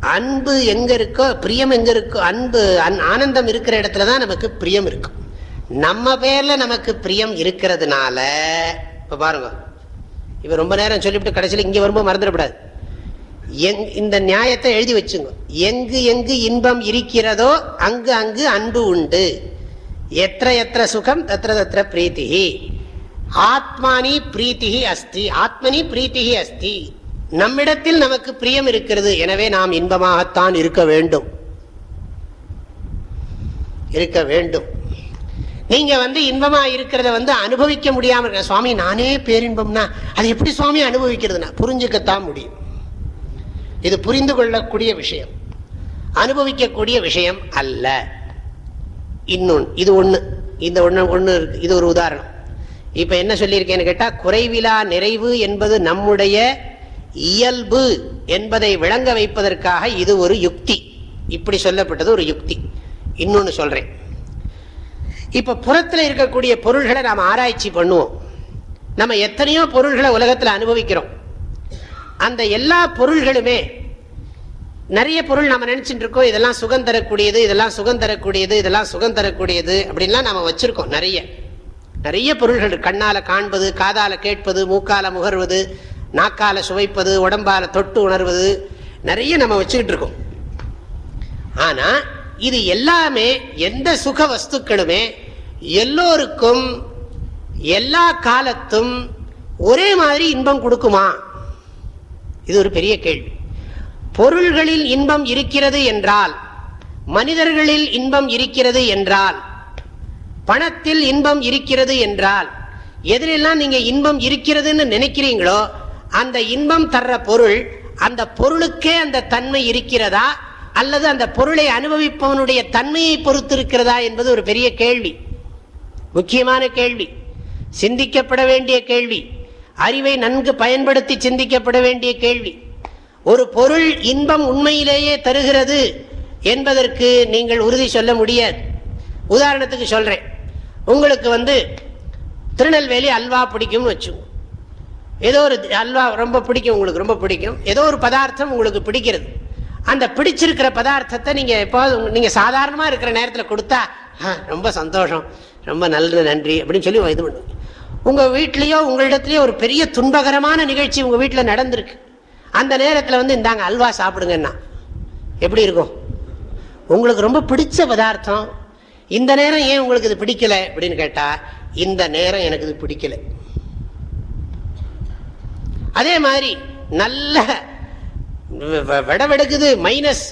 அன்பு எங்கே இருக்கோ பிரியம் எங்கே இருக்கோ அன்பு அன்- ஆனந்தம் இருக்கிற இடத்துல தான் நமக்கு பிரியம் இருக்கும் நம்ம பேரில் நமக்கு பிரியம் இருக்கிறதுனால இப்போ பாருங்க இவர் ரொம்ப நேரம் சொல்லிவிட்டு கடைசியில் இங்கே வரும்போது மறந்துடக்கூடாது. எங் இந்த நியாயத்தை எழுதி வச்சுங்க. எங்கு எங்கு இன்பம் இருக்கிறதோ அங்கு அங்கு அன்பு உண்டு. எத்த எத்த சுகம் தத்திர தத்திர பிரீத்தி ஆத்மானி பிரீத்தி அஸ்தி. ஆத்மனி பிரீத்தி அஸ்தி. நம்மிடத்தில் நமக்கு பிரியம் இருக்கிறது. எனவே நாம் இன்பமாகத்தான் இருக்க வேண்டும். இருக்க வேண்டும். நீங்க வந்து இன்பமா இருக்கிறத வந்து அனுபவிக்க முடியாம இருக்க. சுவாமி நானே பேரின்பம்னா அது எப்படி சுவாமி அனுபவிக்கிறதுனா? புரிஞ்சுக்கத்தான் முடியும். இது புரிந்து கொள்ளக்கூடிய விஷயம். அனுபவிக்கக்கூடிய விஷயம் அல்ல. இன்னொன்று இது ஒன்று இந்த ஒன்று ஒன்று இருக்கு. இது ஒரு உதாரணம். இப்போ என்ன சொல்லியிருக்கேன்னு கேட்டால் குறைவிலா நிறைவு என்பது நம்முடைய இயல்பு என்பதை விளங்க வைப்பதற்காக இது ஒரு யுக்தி. இப்படி சொல்லப்பட்டது ஒரு யுக்தி. இன்னொன்று சொல்கிறேன் இப்போ புறத்தில் இருக்கக்கூடிய பொருள்களை நாம் ஆராய்ச்சி பண்ணுவோம். நம்ம எத்தனையோ பொருள்களை உலகத்தில் அனுபவிக்கிறோம். அந்த எல்லா பொருள்களுமே நிறைய பொருள் நம்ம நினைச்சிட்டு இருக்கோம் இதெல்லாம் சுகம் தரக்கூடியது இதெல்லாம் சுகம் தரக்கூடியது இதெல்லாம் சுகம் தரக்கூடியது அப்படின்லாம் நம்ம வச்சிருக்கோம் நிறைய. நிறைய பொருள்கள் கண்ணால காண்பது காதால கேட்பது மூக்கால முகர்வது நாக்கால சுவைப்பது உடம்பால தொட்டு உணர்வது நிறைய நம்ம வச்சுக்கிட்டு இருக்கோம். ஆனா இது எல்லாமே எந்த சுக வஸ்துக்களுமே எல்லோருக்கும் எல்லா காலத்தும் ஒரே மாதிரி இன்பம் கொடுக்குமா? இது ஒரு பெரிய கேள்வி. பொருள்களில் இன்பம் இருக்கிறது என்றால் மனிதர்களில் இன்பம் இருக்கிறது என்றால் பணத்தில் இன்பம் இருக்கிறது என்றால் எதிலெல்லாம் நீங்க இன்பம் இருக்கிறதுன்னு நினைக்கிறீங்களோ அந்த இன்பம் தர்ற பொருள் அந்த பொருளுக்கே அந்த தன்மை இருக்கிறதா? அல்லது அந்த பொருளை அனுபவிப்பவனுடைய தன்மையை பொறுத்து இருக்கிறதா என்பது ஒரு பெரிய கேள்வி. முக்கியமான கேள்வி. சிந்திக்கப்பட வேண்டிய கேள்வி. அறிவை நன்கு பயன்படுத்தி சிந்திக்கப்பட வேண்டிய கேள்வி. ஒரு பொருள் இன்பம் உண்மையிலேயே தருகிறது என்பதற்கு நீங்கள் உறுதி சொல்ல முடியாது. உதாரணத்துக்கு சொல்கிறேன் உங்களுக்கு வந்து திருநெல்வேலி அல்வா பிடிக்கும்னு வச்சுக்கோங்க ஏதோ ஒரு அல்வா ரொம்ப பிடிக்கும் உங்களுக்கு ரொம்ப பிடிக்கும். ஏதோ ஒரு பதார்த்தம் உங்களுக்கு பிடிக்கிறது. அந்த பிடிச்சிருக்கிற பதார்த்தத்தை நீங்கள் எப்போது நீங்கள் சாதாரணமாக இருக்கிற நேரத்தில் கொடுத்தா "ஆ, ரொம்ப சந்தோஷம். ரொம்ப நல்லது நன்றி அப்படின்னு சொல்லி இது பண்ணுவீங்க. உங்கள் வீட்லேயோ உங்களிடத்துலையோ ஒரு பெரிய துன்பகரமான நிகழ்ச்சி உங்கள் வீட்டில் நடந்திருக்கு. அந்த நேரத்தில் வந்து இந்தாங்க அல்வா சாப்பிடுங்கன்னா. எப்படி இருக்கும்? உங்களுக்கு ரொம்ப பிடிச்ச பதார்த்தம். இந்த நேரம் ஏன் உங்களுக்கு இது பிடிக்கல? அப்படின்னு கேட்டால் இந்த நேரம் எனக்கு இது பிடிக்கல. அதே மாதிரி நல்ல விடவெடுக்குது மைனஸ்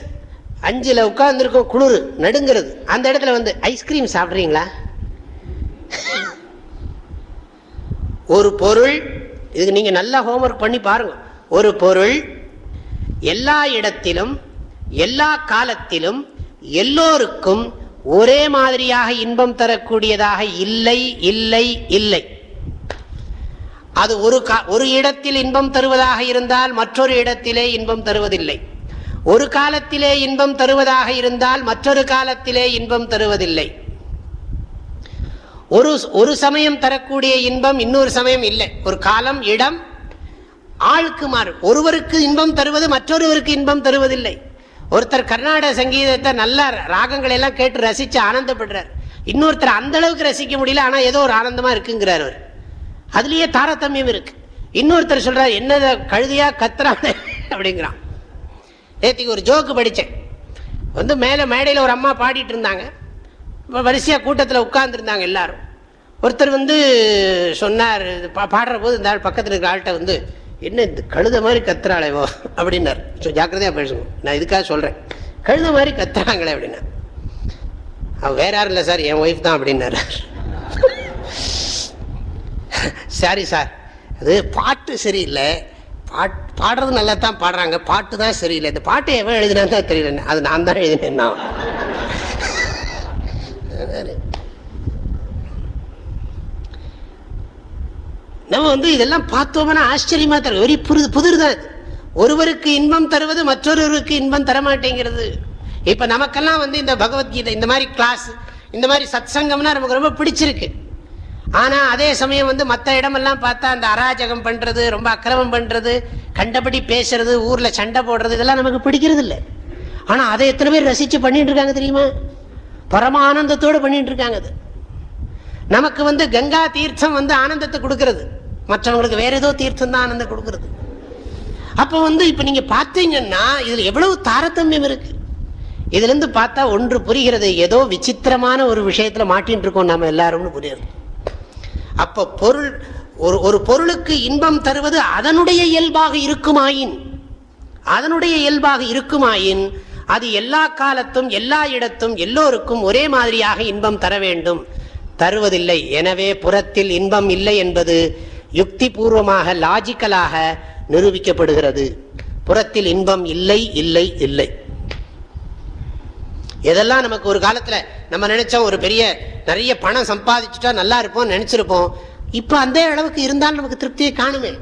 அஞ்சில் உட்காந்துருக்கும் குளிர் நடுங்கிறது. அந்த இடத்துல வந்து ஐஸ்கிரீம் சாப்பிட்றீங்களா? ஒரு பொருள் இதுக்கு நீங்கள் நல்லா ஹோம்ஒர்க் பண்ணி பாருங்கள் ஒரு பொருள் எல்லா இடத்திலும் எல்லா காலத்திலும் எல்லோருக்கும் ஒரே மாதிரியாக இன்பம் தரக்கூடியதாக இல்லை இல்லை இல்லை. அது ஒரு கா ஒரு இடத்தில் இன்பம் தருவதாக இருந்தால் மற்றொரு இடத்திலே இன்பம் தருவதில்லை. ஒரு காலத்திலே இன்பம் தருவதாக இருந்தால் மற்றொரு காலத்திலே இன்பம் தருவதில்லை. ஒரு ஒரு சமயம் தரக்கூடிய இன்பம் இன்னொரு சமயம் இல்லை. ஒரு காலம் இடம் ஆளுக்கு மாறு. ஒருவருக்கு இன்பம் தருவது மற்றொருவருக்கு இன்பம் தருவதில்லை. ஒருத்தர் கர்நாடக சங்கீதத்தை நல்ல ராகங்களை எல்லாம் கேட்டு ரசித்து ஆனந்தப்படுறார். இன்னொருத்தர் அந்த அளவுக்கு ரசிக்க முடியல ஆனால் ஏதோ ஒரு ஆனந்தமாக இருக்குங்கிறார் அவர். அதுலேயே தாரதமியம் இருக்கு. இன்னொருத்தர் சொல்கிறார் என்னதை கழுதியாக கத்துறான் அப்படிங்கிறான். நேற்றுக்கு ஒரு ஜோக்கு படித்தேன் வந்து மேலே மேடையில் ஒரு அம்மா பாடிட்டு இருந்தாங்க. வரிசையாக கூட்டத்தில் உட்கார்ந்துருந்தாங்க எல்லாரும். ஒருத்தர் வந்து சொன்னார் பாடுற போது இந்த ஆள் பக்கத்தில் இருக்கிற ஆள்கிட்ட வந்து என்ன இந்த கழுத மாதிரி கத்துறாளேவோ அப்படின்னார். ஸோ ஜாக்கிரதையாக பேசுவோம் நான் இதுக்காக சொல்கிறேன் கழுத மாதிரி கத்துறாங்களே அப்படின்னா அவன் வேற யாரும் இல்லை சார் என் ஒய்ஃப் தான் அப்படின்னாரு. சரி சார். அது பாட்டு சரியில்லை. பாட் பாடுறது நல்லா தான் பாடுறாங்க. பாட்டு தான் சரியில்லை. இந்த பாட்டு எவன் எழுதினா தான் தெரியல அது நான் தான் எழுதினேன் நான். நம்ம வந்து இதெல்லாம் பார்த்தோம்னா ஆச்சரியமா தர வெறி புது புதிர்தான் ஒருவருக்கு இன்பம் தருவது மற்றொருவருக்கு இன்பம் தரமாட்டேங்கிறது. இப்ப நமக்கெல்லாம் வந்து இந்த பகவத்கீதை இந்த மாதிரி கிளாஸ் இந்த மாதிரி சத் சங்கம்னா நமக்கு ரொம்ப பிடிச்சிருக்கு. ஆனா அதே சமயம் வந்து மற்ற இடமெல்லாம் பார்த்தா அந்த அராஜகம் பண்றது ரொம்ப அக்கிரமம் பண்றது கண்டபடி பேசுறது ஊர்ல சண்டை போடுறது இதெல்லாம் நமக்கு பிடிக்கிறது இல்லை ஆனா அதை எத்தனை பேர் ரசிச்சு பண்ணிட்டு இருக்காங்க தெரியுமா? பரமானந்தத்தோடு பண்ணிட்டு இருக்காங்க அது. நமக்கு வந்து கங்கா தீர்த்தம் வந்து ஆனந்தத்தை கொடுக்கறது. மற்றவங்களுக்கு வேற ஏதோ தீர்த்தம் தான் ஆனந்தம் கொடுக்கறது. அப்போ வந்து இப்போ நீங்கள் பார்த்தீங்கன்னா இதில் எவ்வளவு தாரதமியம் இருக்கு. இதுலேருந்து பார்த்தா ஒன்று புரிகிறது. ஏதோ விசித்திரமான ஒரு விஷயத்துல மாட்டின்னு இருக்கோம் நம்ம எல்லாரும்னு புரியுது அப்போ பொருள் ஒரு ஒரு பொருளுக்கு இன்பம் தருவது அதனுடைய இயல்பாக இருக்குமாயின். அதனுடைய இயல்பாக இருக்குமாயின் அது எல்லா காலத்தும் எல்லா இடத்தும் எல்லோருக்கும் ஒரே மாதிரியாக இன்பம் தர வேண்டும். தருவதில்லை. எனவே புறத்தில் இன்பம் இல்லை என்பது யுக்தி பூர்வமாக லாஜிக்கலாக நிரூபிக்கப்படுகிறது. புறத்தில் இன்பம் இல்லை இல்லை இல்லை. எதெல்லாம் நமக்கு ஒரு காலத்தில் நம்ம நினைச்சோம் ஒரு பெரிய நிறைய பணம் சம்பாதிச்சுட்டா நல்லா இருப்போம் நினைச்சிருப்போம் இப்போ அந்த அளவுக்கு இருந்தாலும் நமக்கு திருப்தியை காணுமே.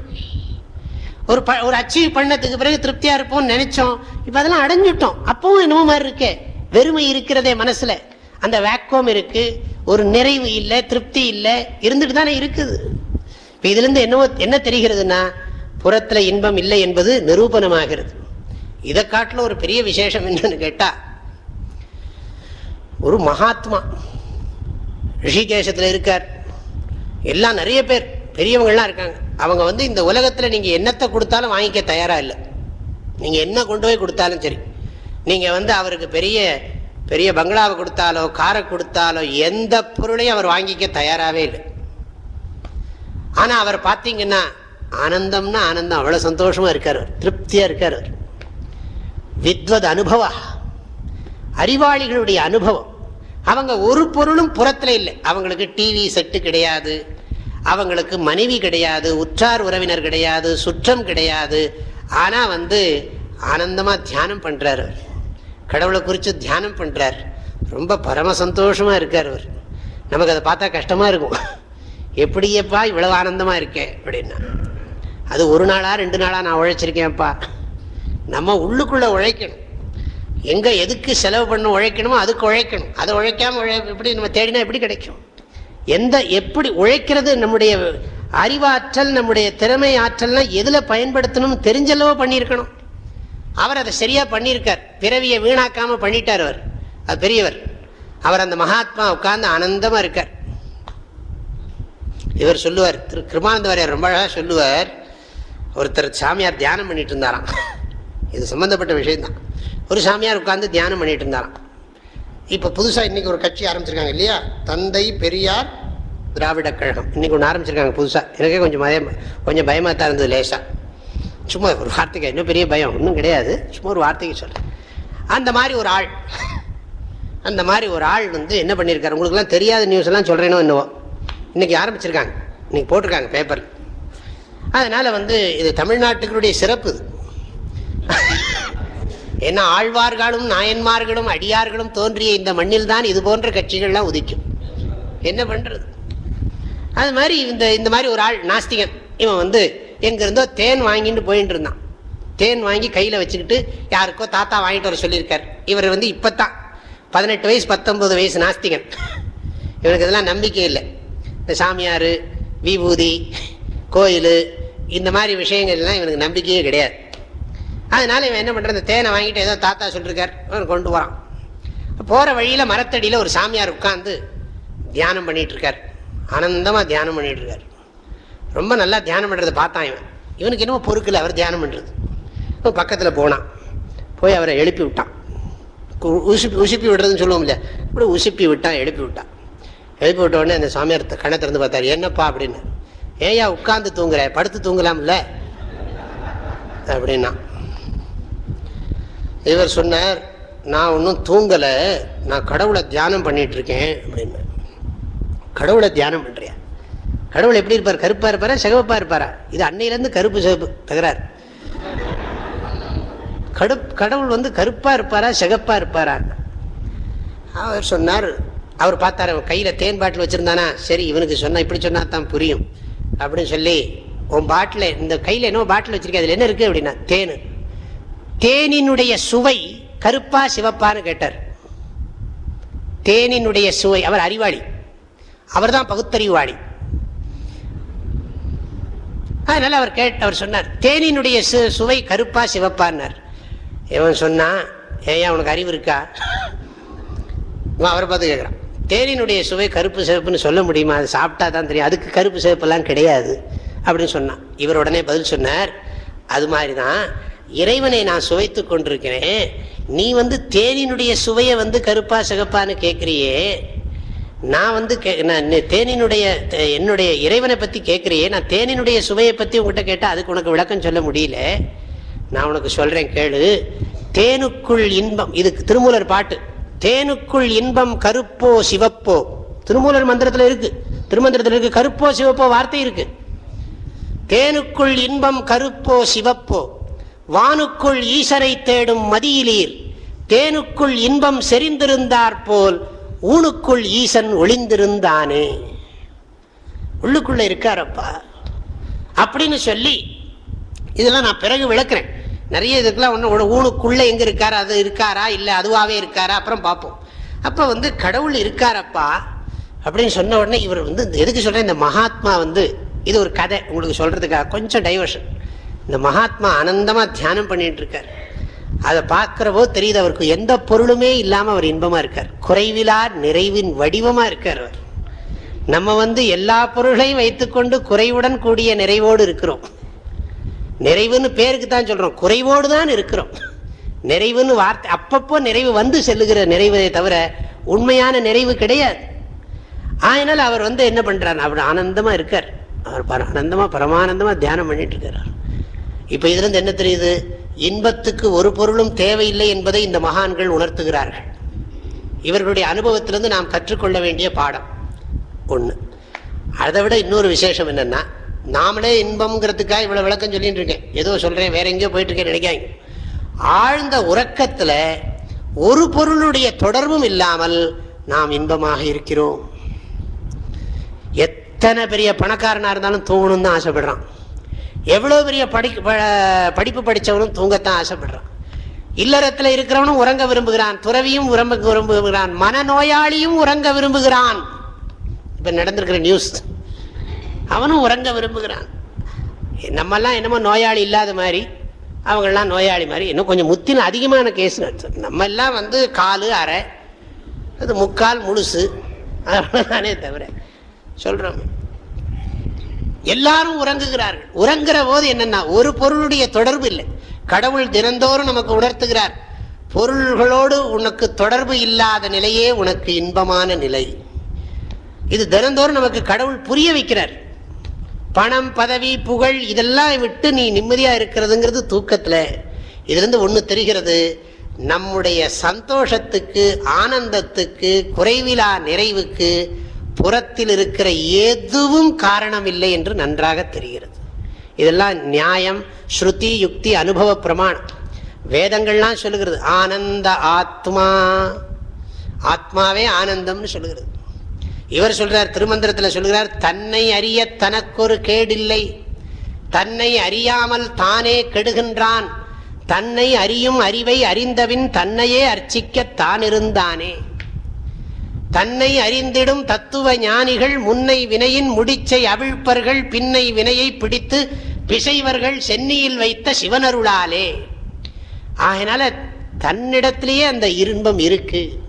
ஒரு ப ஒரு அச்சீவ் பண்ணதுக்கு பிறகு திருப்தியாக இருப்போம்னு நினைச்சோம். இப்போ அதெல்லாம் அடைஞ்சிட்டோம். அப்பவும் என்னமோ மாதிரி இருக்கே. வெறுமை இருக்கிறதே மனசில். அந்த வேக்கோம் இருக்குது ஒரு நிறைவு இல்லை திருப்தி இல்லை. இருந்துட்டு தானே இருக்குது. இப்போ இதுலேருந்து என்னவோ என்ன தெரிகிறதுனா புறத்தில் இன்பம் இல்லை என்பது நிரூபணமாகிறது. இதை காட்டில் ஒரு பெரிய விசேஷம் என்னன்னு கேட்டால் ஒரு மகாத்மா ரிஷிகேஷத்தில் இருக்கார். எல்லாம் நிறைய பேர். பெரியவங்கள்லாம் இருக்காங்க. அவங்க வந்து இந்த உலகத்தில் நீங்கள் என்னத்தை கொடுத்தாலும் வாங்கிக்க தயாராக இல்லை. நீங்கள் என்ன கொண்டு போய் கொடுத்தாலும் சரி. நீங்கள் வந்து அவருக்கு பெரிய பெரிய பங்களாவை கொடுத்தாலோ காரை கொடுத்தாலோ எந்த பொருளையும் அவர் வாங்கிக்க தயாராகவே இல்லை. ஆனால் அவர் பார்த்தீங்கன்னா ஆனந்தம்னா ஆனந்தம் அவ்வளோ சந்தோஷமாக இருக்கார் திருப்தியாக இருக்கார் அவர். வித்வத் அனுபவா. அறிவாளிகளுடைய அனுபவம். அவங்க ஒரு பொருளும் புறத்தில் இல்லை. அவங்களுக்கு டிவி செட்டு கிடையாது. அவங்களுக்கு மனைவி கிடையாது உற்றார் உறவினர் கிடையாது சுற்றம் கிடையாது. ஆனால் வந்து ஆனந்தமாக தியானம் பண்றாரு கடவுளை குறித்து தியானம் பண்ணுறார் ரொம்ப பரம சந்தோஷமாக இருக்கார் அவர். நமக்கு அதை பார்த்தா கஷ்டமாக இருக்கும். எப்படியப்பா இவ்வளவு ஆனந்தமாக இருக்கேன் அப்படின்னா. அது ஒரு நாளாக ரெண்டு நாளாக நான் உழைச்சிருக்கேன்ப்பா. நம்ம உள்ளுக்குள்ளே உழைக்கணும். எங்கே எதுக்கு செலவு பண்ண உழைக்கணுமோ அதுக்கு உழைக்கணும். அதை உழைக்காமல் உழை எப்படி நம்ம தேடினா எப்படி கிடைக்கும்? எந்த எப்படி உழைக்கிறது நம்முடைய அறிவாற்றல் நம்முடைய திறமை ஆற்றல்னா எதில் பயன்படுத்தணும் தெரிஞ்சளவோ பண்ணியிருக்கணும். அவர் அதை சரியாக பண்ணியிருக்கார். பிறவியை வீணாக்காமல் பண்ணிட்டார் அவர். அது பெரியவர். அவர் அந்த மகாத்மா உட்கார்ந்து ஆனந்தமாக இருக்கார். இவர் சொல்லுவார் திரு கிருமானந்த வாரியார் ரொம்ப அழகாக சொல்லுவார் ஒருத்தர் சாமியார் தியானம் பண்ணிட்டு இருந்தாராம். இது சம்மந்தப்பட்ட விஷயம்தான். ஒரு சாமியார் உட்கார்ந்து தியானம் பண்ணிட்டு இருந்தாராம். இப்போ புதுசாக இன்னைக்கு ஒரு கட்சி ஆரம்பிச்சிருக்காங்க இல்லையா? தந்தை பெரியார் திராவிட கழகம். இன்னைக்கு ஒன்று ஆரம்பிச்சிருக்காங்க புதுசாக எனக்கே கொஞ்சம் பயம் கொஞ்சம் பயமாக தான் இருந்தது லேசாக சும்மா ஒரு வார்த்தைக்கு இன்னும் பெரிய பயம். ஒன்றும் கிடையாது. சும்மா ஒரு வார்த்தைக்கு சொல்ல அந்த மாதிரி ஒரு ஆள் அந்த மாதிரி ஒரு ஆள் வந்து என்ன பண்ணியிருக்காரு உங்களுக்குலாம் தெரியாத நியூஸ் எல்லாம் சொல்கிறேனோ என்னவோ. இன்னைக்கு ஆரம்பிச்சிருக்காங்க. இன்னைக்கு போட்டிருக்காங்க பேப்பர் அதனால் வந்து இது தமிழ்நாட்டுக்களுடைய சிறப்பு ஏன்னா ஆழ்வார்களும் நாயன்மார்களும் அடியார்களும் தோன்றிய இந்த மண்ணில் தான் இது போன்ற கட்சிகள்லாம் உதிக்கும். என்ன பண்றது? அது மாதிரி இந்த இந்த மாதிரி ஒரு ஆள் நாஸ்திகன். இவன் வந்து எங்கிருந்தோ தேன் வாங்கிட்டு போயிட்டு இருந்தான். தேன் வாங்கி கையில் வச்சுக்கிட்டு யாருக்கோ தாத்தா வாங்கிட்டு வர சொல்லியிருக்கார். இவர் வந்து இப்போத்தான் பதினெட்டு வயசு பத்தொன்பது வயசு நாஸ்திகன். இவனுக்கு இதெல்லாம் நம்பிக்கை இல்லை. இந்த சாமியார் விபூதி கோயில் இந்த மாதிரி விஷயங்கள்லாம் இவனுக்கு நம்பிக்கையே கிடையாது. அதனால இவன் என்ன பண்ணுறது தேனை வாங்கிட்டு ஏதோ தாத்தா சொல்லியிருக்கார் கொண்டு வரான் போகிற வழியில் மரத்தடியில் ஒரு சாமியார் உட்காந்து தியானம் பண்ணிட்டு இருக்கார் ஆனந்தமாக தியானம் பண்ணிட்டு இருக்கார் ரொம்ப நல்லா தியானம் பண்ணுறதை பார்த்தான் இவன். இவனுக்கு என்னமோ பொறுக்கல அவர் தியானம் பண்ணுறது இவன் பக்கத்தில் போனான். போய் அவரை எழுப்பி விட்டான். கு- உசுப்பி உசுப்பி விடுறதுன்னு சொல்லுவோம் இப்படி உசுப்பி விட்டான் எழுப்பி விட்டான் எழுப்பி விட்ட உடனே அந்த சாமியார் கண்ணை திறந்து பார்த்தாரு. என்னப்பா அப்படின்னு? ஏயா உட்காந்து தூங்குற படுத்து தூங்கலாம்ல? அப்படின்னா இவர் சொன்னார் நான் ஒன்றும் தூங்கலை நான் கடவுளை தியானம் பண்ணிகிட்டு இருக்கேன் அப்படின்னு. கடவுளை தியானம் பண்ணுறியா கடவுள் எப்படி இருப்பார்? கருப்பாக இருப்பாரா? சிகப்பாக இருப்பாரா? இது அன்னையிலேருந்து கருப்பு சிகப்பு தகராறு. கடுப் கடவுள் வந்து கருப்பாக இருப்பாரா? சிகப்பாக இருப்பாரா அவர் சொன்னார் அவர் பார்த்தார் கையில் தேன் பாட்டில் வச்சுருந்தானா? சரி இவனுக்கு சொன்னால் இப்படி சொன்னால் தான் புரியும் அப்படின்னு சொல்லி உன் பாட்டில் இந்த கையில் என்ன பாட்டில் வச்சுருக்கேன் அதில் என்ன இருக்குது அப்படின்னா தேனு. தேனினுடைய சுவை கருப்பா சிவப்பான்னு கேட்டார். தேனினுடைய சுவை அவர் அறிவாளி. அவர் தான் பகுத்தறிவாளி அதனால அவர் கேட்டு அவர் சொன்னார் தேனினுடைய சு- சுவை கருப்பா சிவப்பான்னார். இவன் சொன்னான் ஏன் உனக்கு அறிவு இருக்கா? அவரை பார்த்து கேட்குறான் தேனினுடைய சுவை கருப்பு சிவப்புன்னு சொல்ல முடியுமா? அது சாப்பிட்டா தான் தெரியும். அதுக்கு கருப்பு சிவப்பெல்லாம் கிடையாது. அப்படின்னு சொன்னான். இவர் உடனே பதில் சொன்னார் அது மாதிரி தான் இறைவனை நான் சுவைத்து கொண்டிருக்கிறேன். நீ வந்து தேனினுடைய சுவையை வந்து கருப்பா சிகப்பான்னு கேட்குறியே நான் வந்து கே- நான் தேனினுடைய என்னுடைய இறைவனை பற்றி கேட்குறியே நான் தேனினுடைய சுவையை பற்றி உங்ககிட்ட கேட்டால் அதுக்கு உனக்கு விளக்கம் சொல்ல முடியல. நான் உனக்கு சொல்கிறேன் கேளு. தேனுக்குள் இன்பம் இது திருமூலர் பாட்டு. தேனுக்குள் இன்பம் கருப்போ சிவப்போ. திருமூலர் மந்திரத்தில் இருக்கு. திருமந்திரத்தில் இருக்கு கருப்போ சிவப்போ வார்த்தை இருக்கு. தேனுக்குள் இன்பம் கருப்போ சிவப்போ. வானுக்குள் ஈசரை தேடும் மதியிலீர். தேனுக்குள் இன்பம் செறிந்திருந்தாற் போல் ஊனுக்குள் ஈசன் ஒளிந்திருந்தானே. உள்ளுக்குள்ள இருக்காரப்பா. அப்படின்னு சொல்லி இதெல்லாம் நான் பிறகு விளக்குறேன். நிறைய இதுக்கெல்லாம் ஒன்று ஊனுக்குள்ளே எங்கே இருக்காரா? அது இருக்காரா? இல்லை அதுவாகவே இருக்காரா? அப்புறம் பார்ப்போம். அப்போ வந்து கடவுள் இருக்காரப்பா அப்படின்னு சொன்ன உடனே இவர் வந்து எதுக்கு சொல்கிறேன் இந்த மகாத்மா வந்து இது ஒரு கதை உங்களுக்கு சொல்கிறதுக்காக கொஞ்சம் டைவர்ஷன் இந்த மகாத்மா ஆனந்தமாக தியானம் பண்ணிட்டு இருக்கார். அதை பார்க்குறவோ தெரியுது அவருக்கு எந்த பொருளுமே இல்லாமல் அவர் இன்பமாக இருக்கார். குறைவிலா நிறைவின் வடிவமாக இருக்கார் அவர். நம்ம வந்து எல்லா பொருளையும் வைத்துக்கொண்டு குறைவுடன் கூடிய நிறைவோடு இருக்கிறோம். நிறைவுன்னு பேருக்கு தான் சொல்கிறோம் குறைவோடு தான் இருக்கிறோம். நிறைவுன்னு வார்த்தை அப்பப்போ நிறைவு வந்து செல்லுகிற நிறைவதை தவிர உண்மையான நிறைவு கிடையாது. அதனால அவர் வந்து என்ன பண்ணுறார் அவர் ஆனந்தமாக இருக்கார். அவர் பர- பரமானந்தமாக தியானம் பண்ணிட்டு இருக்கிறார் இப்ப இதுல இருந்து என்ன தெரியுது? இன்பத்துக்கு ஒரு பொருளும் தேவையில்லை என்பதை இந்த மகான்கள் உணர்த்துகிறார்கள். இவர்களுடைய அனுபவத்திலிருந்து நாம் கற்றுக்கொள்ள வேண்டிய பாடம் ஒன்று அதை விட இன்னொரு விசேஷம் என்னன்னா நாமளே இன்பம்ங்கிறதுக்காக இவ்வளோ விளக்கம் சொல்லிட்டு இருக்கேன். ஏதோ சொல்கிறேன் வேற எங்கேயோ போயிட்டு இருக்கேன் நினைக்காங்க ஆழ்ந்த உறக்கத்தில் ஒரு பொருளுடைய தொடர்பும் இல்லாமல் நாம் இன்பமாக இருக்கிறோம். எத்தனை பெரிய பணக்காரனாக இருந்தாலும் தூங்கணும்னு தான் ஆசைப்படுறான். எவ்வளோ பெரிய படி ப- படிப்பு படித்தவனும் தூங்கத்தான் ஆசைப்படுறான். இல்லறத்தில் இருக்கிறவனும் உறங்க விரும்புகிறான். துறவியும் உறங்க விரும்புகிறான். மனநோயாளியும் உறங்க விரும்புகிறான். இப்போ நடந்திருக்கிற நியூஸ் அவனும் உறங்க விரும்புகிறான். நம்மெல்லாம் என்னமோ நோயாளி இல்லாத மாதிரி அவங்கெல்லாம் நோயாளி மாதிரி. இன்னும் கொஞ்சம் முத்தின அதிகமான கேஸ் நம்ம எல்லாம் வந்து காலு அரை அது முக்கால் முழுசு. தானே தவிர சொல்கிறோம் எல்லாரும் உறங்குகிறார்கள். உறங்குற போது என்னன்னா ஒரு பொருளுடைய தொடர்பு இல்லை. கடவுள் தினந்தோறும் நமக்கு உணர்த்துகிறார். பொருள்களோடு உனக்கு தொடர்பு இல்லாத நிலையே உனக்கு இன்பமான நிலை. இது தினந்தோறும் நமக்கு கடவுள் புரிய வைக்கிறார். பணம் பதவி புகழ் இதெல்லாம் விட்டு நீ நிம்மதியாக இருக்கிறதுங்கிறது தூக்கத்தில். இதுலேருந்து ஒன்று தெரிகிறது நம்முடைய சந்தோஷத்துக்கு ஆனந்தத்துக்கு குறைவிலா நிறைவுக்கு புறத்தில் இருக்கிற எதுவும் காரணம் இல்லை என்று நன்றாக தெரிகிறது. இதெல்லாம் நியாயம் ஸ்ருதி யுக்தி அனுபவ பிரமாணம். வேதங்கள்லாம் சொல்லுகிறது ஆனந்த ஆத்மா. ஆத்மாவே ஆனந்தம்னு சொல்லுகிறது. இவர் சொல்றார் திருமந்திரத்தில் சொல்கிறார் தன்னை அறிய தனக்கொரு கேடில்லை. தன்னை அறியாமல் தானே கெடுகின்றான். தன்னை அறியும் அறிவை அறிந்தவின் தன்னையே அர்ச்சிக்க தானிருந்தானே. தன்னை அறிந்திடும் தத்துவ ஞானிகள் முன்னை வினையின் முடிச்சை அவிழ்ப்பர்கள் பின்னை வினையை பிடித்து பிசைவர்கள் சென்னியில் வைத்த சிவனருளாலே. ஆகினால தன்னிடத்திலேயே அந்த இன்பம் இருக்கு.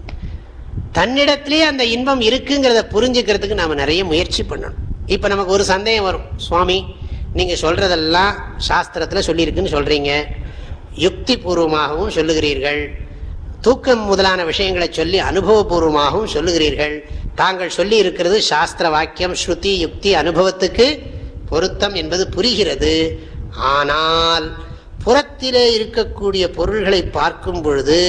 தன்னிடத்திலேயே அந்த இன்பம் இருக்குங்கிறத புரிஞ்சுக்கிறதுக்கு நாம் நிறைய முயற்சி பண்ணணும். இப்போ நமக்கு ஒரு சந்தேகம் வரும். சுவாமி நீங்கள் சொல்கிறதெல்லாம் சாஸ்திரத்தில் சொல்லியிருக்குன்னு சொல்கிறீங்க யுக்தி பூர்வமாகவும் சொல்லுகிறீர்கள். தூக்கம் முதலான விஷயங்களை சொல்லி அனுபவபூர்வமாகவும் சொல்லுகிறீர்கள். தாங்கள் சொல்லி இருக்கிறது சாஸ்திர வாக்கியம் ஸ்ருதி யுக்தி அனுபவத்துக்கு பொருத்தம் என்பது புரிகிறது. ஆனால் புறத்திலே இருக்கக்கூடிய பொருள்களை பார்க்கும் பொழுது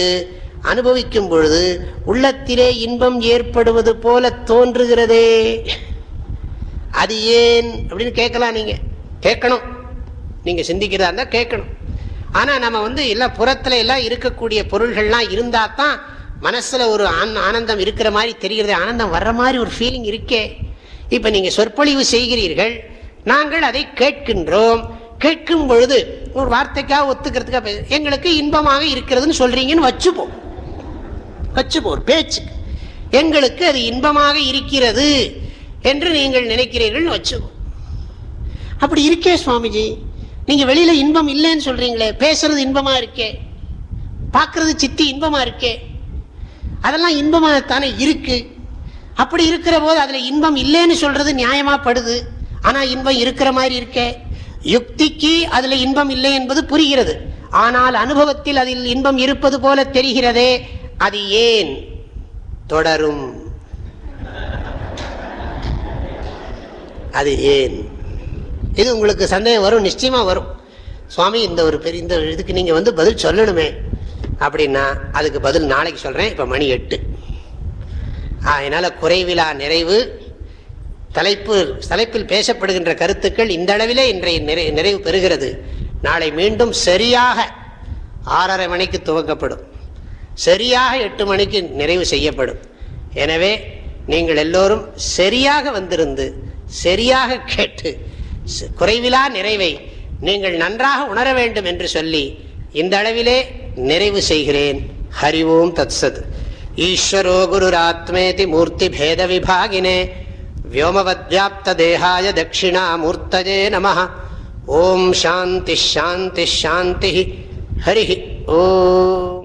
அனுபவிக்கும் பொழுது உள்ளத்திலே இன்பம் ஏற்படுவது போல தோன்றுகிறதே. அது ஏன் அப்படின்னு கேட்கலாம் நீங்கள் கேட்கணும். நீங்கள் சிந்திக்கிறதா இருந்தால் கேட்கணும். ஆனால் நம்ம வந்து எல்லாம் புறத்துல எல்லாம் இருக்கக்கூடிய பொருள்கள்லாம் இருந்தால் தான் மனசில் ஒரு ஆனந்தம் இருக்கிற மாதிரி தெரிகிறது. ஆனந்தம் வர்ற மாதிரி ஒரு ஃபீலிங் இருக்கே. இப்போ நீங்கள் சொற்பொழிவு செய்கிறீர்கள். நாங்கள் அதை கேட்கின்றோம். கேட்கும் பொழுது ஒரு வார்த்தைக்காக ஒத்துக்கிறதுக்காக எங்களுக்கு இன்பமாக இருக்கிறதுன்னு சொல்கிறீங்கன்னு வச்சுப்போம். வச்சுப்போம் ஒரு பேச்சு. எங்களுக்கு அது இன்பமாக இருக்கிறது என்று நீங்கள் நினைக்கிறீர்கள் வச்சுப்போம். அப்படி இருக்கே சுவாமிஜி. நீங்க வெளியில இன்பம் இல்லைன்னு சொல்றீங்களே பேசுறது இன்பமா இருக்கே? பார்க்கறது சித்தி இன்பமா இருக்கே? அதெல்லாம் இன்பமாக தானே இருக்கு? அப்படி இருக்கிற போது அதுல இன்பம் இல்லைன்னு சொல்றது நியாயமா படுது. ஆனா இன்பம் இருக்கிற மாதிரி இருக்கே? யுக்திக்கு அதுல இன்பம் இல்லை என்பது புரிகிறது. ஆனால் அனுபவத்தில் அதில் இன்பம் இருப்பது போல தெரிகிறதே அது ஏன் தொடரும்? அது ஏன்? இது உங்களுக்கு சந்தேகம் வரும் நிச்சயமாக வரும். சுவாமி இந்த ஒரு பெரிய இந்த இதுக்கு நீங்கள் வந்து பதில் சொல்லணுமே. அப்படின்னா அதுக்கு பதில் நாளைக்கு சொல்கிறேன் இப்போ மணி எட்டு. அதனால் குறைவிலா நிறைவு தலைப்பு தலைப்பில் பேசப்படுகின்ற கருத்துக்கள் இந்த அளவிலே இன்றைய நிறை நிறைவு பெறுகிறது. நாளை மீண்டும் சரியாக ஆறரை மணிக்கு துவக்கப்படும். சரியாக எட்டு மணிக்கு நிறைவு செய்யப்படும். எனவே நீங்கள் எல்லோரும் சரியாக வந்திருந்து சரியாக கேட்டு குறைவிலா நிறைவை நீங்கள் நன்றாக உணர வேண்டும் என்று சொல்லி இந்த அளவிலே நிறைவு செய்கிறேன். ஹரிவோம் தத் சத் ஈஸ்வரோ குருராத்மேதி மூர்த்தி பேத விபாகினே. வியோமவத் வியாப்த தேகாய தட்சிணாமூர்த்தஜே நம ஓம் சாந்தி ஷாந்தி ஷாந்தி ஹரி ஓம்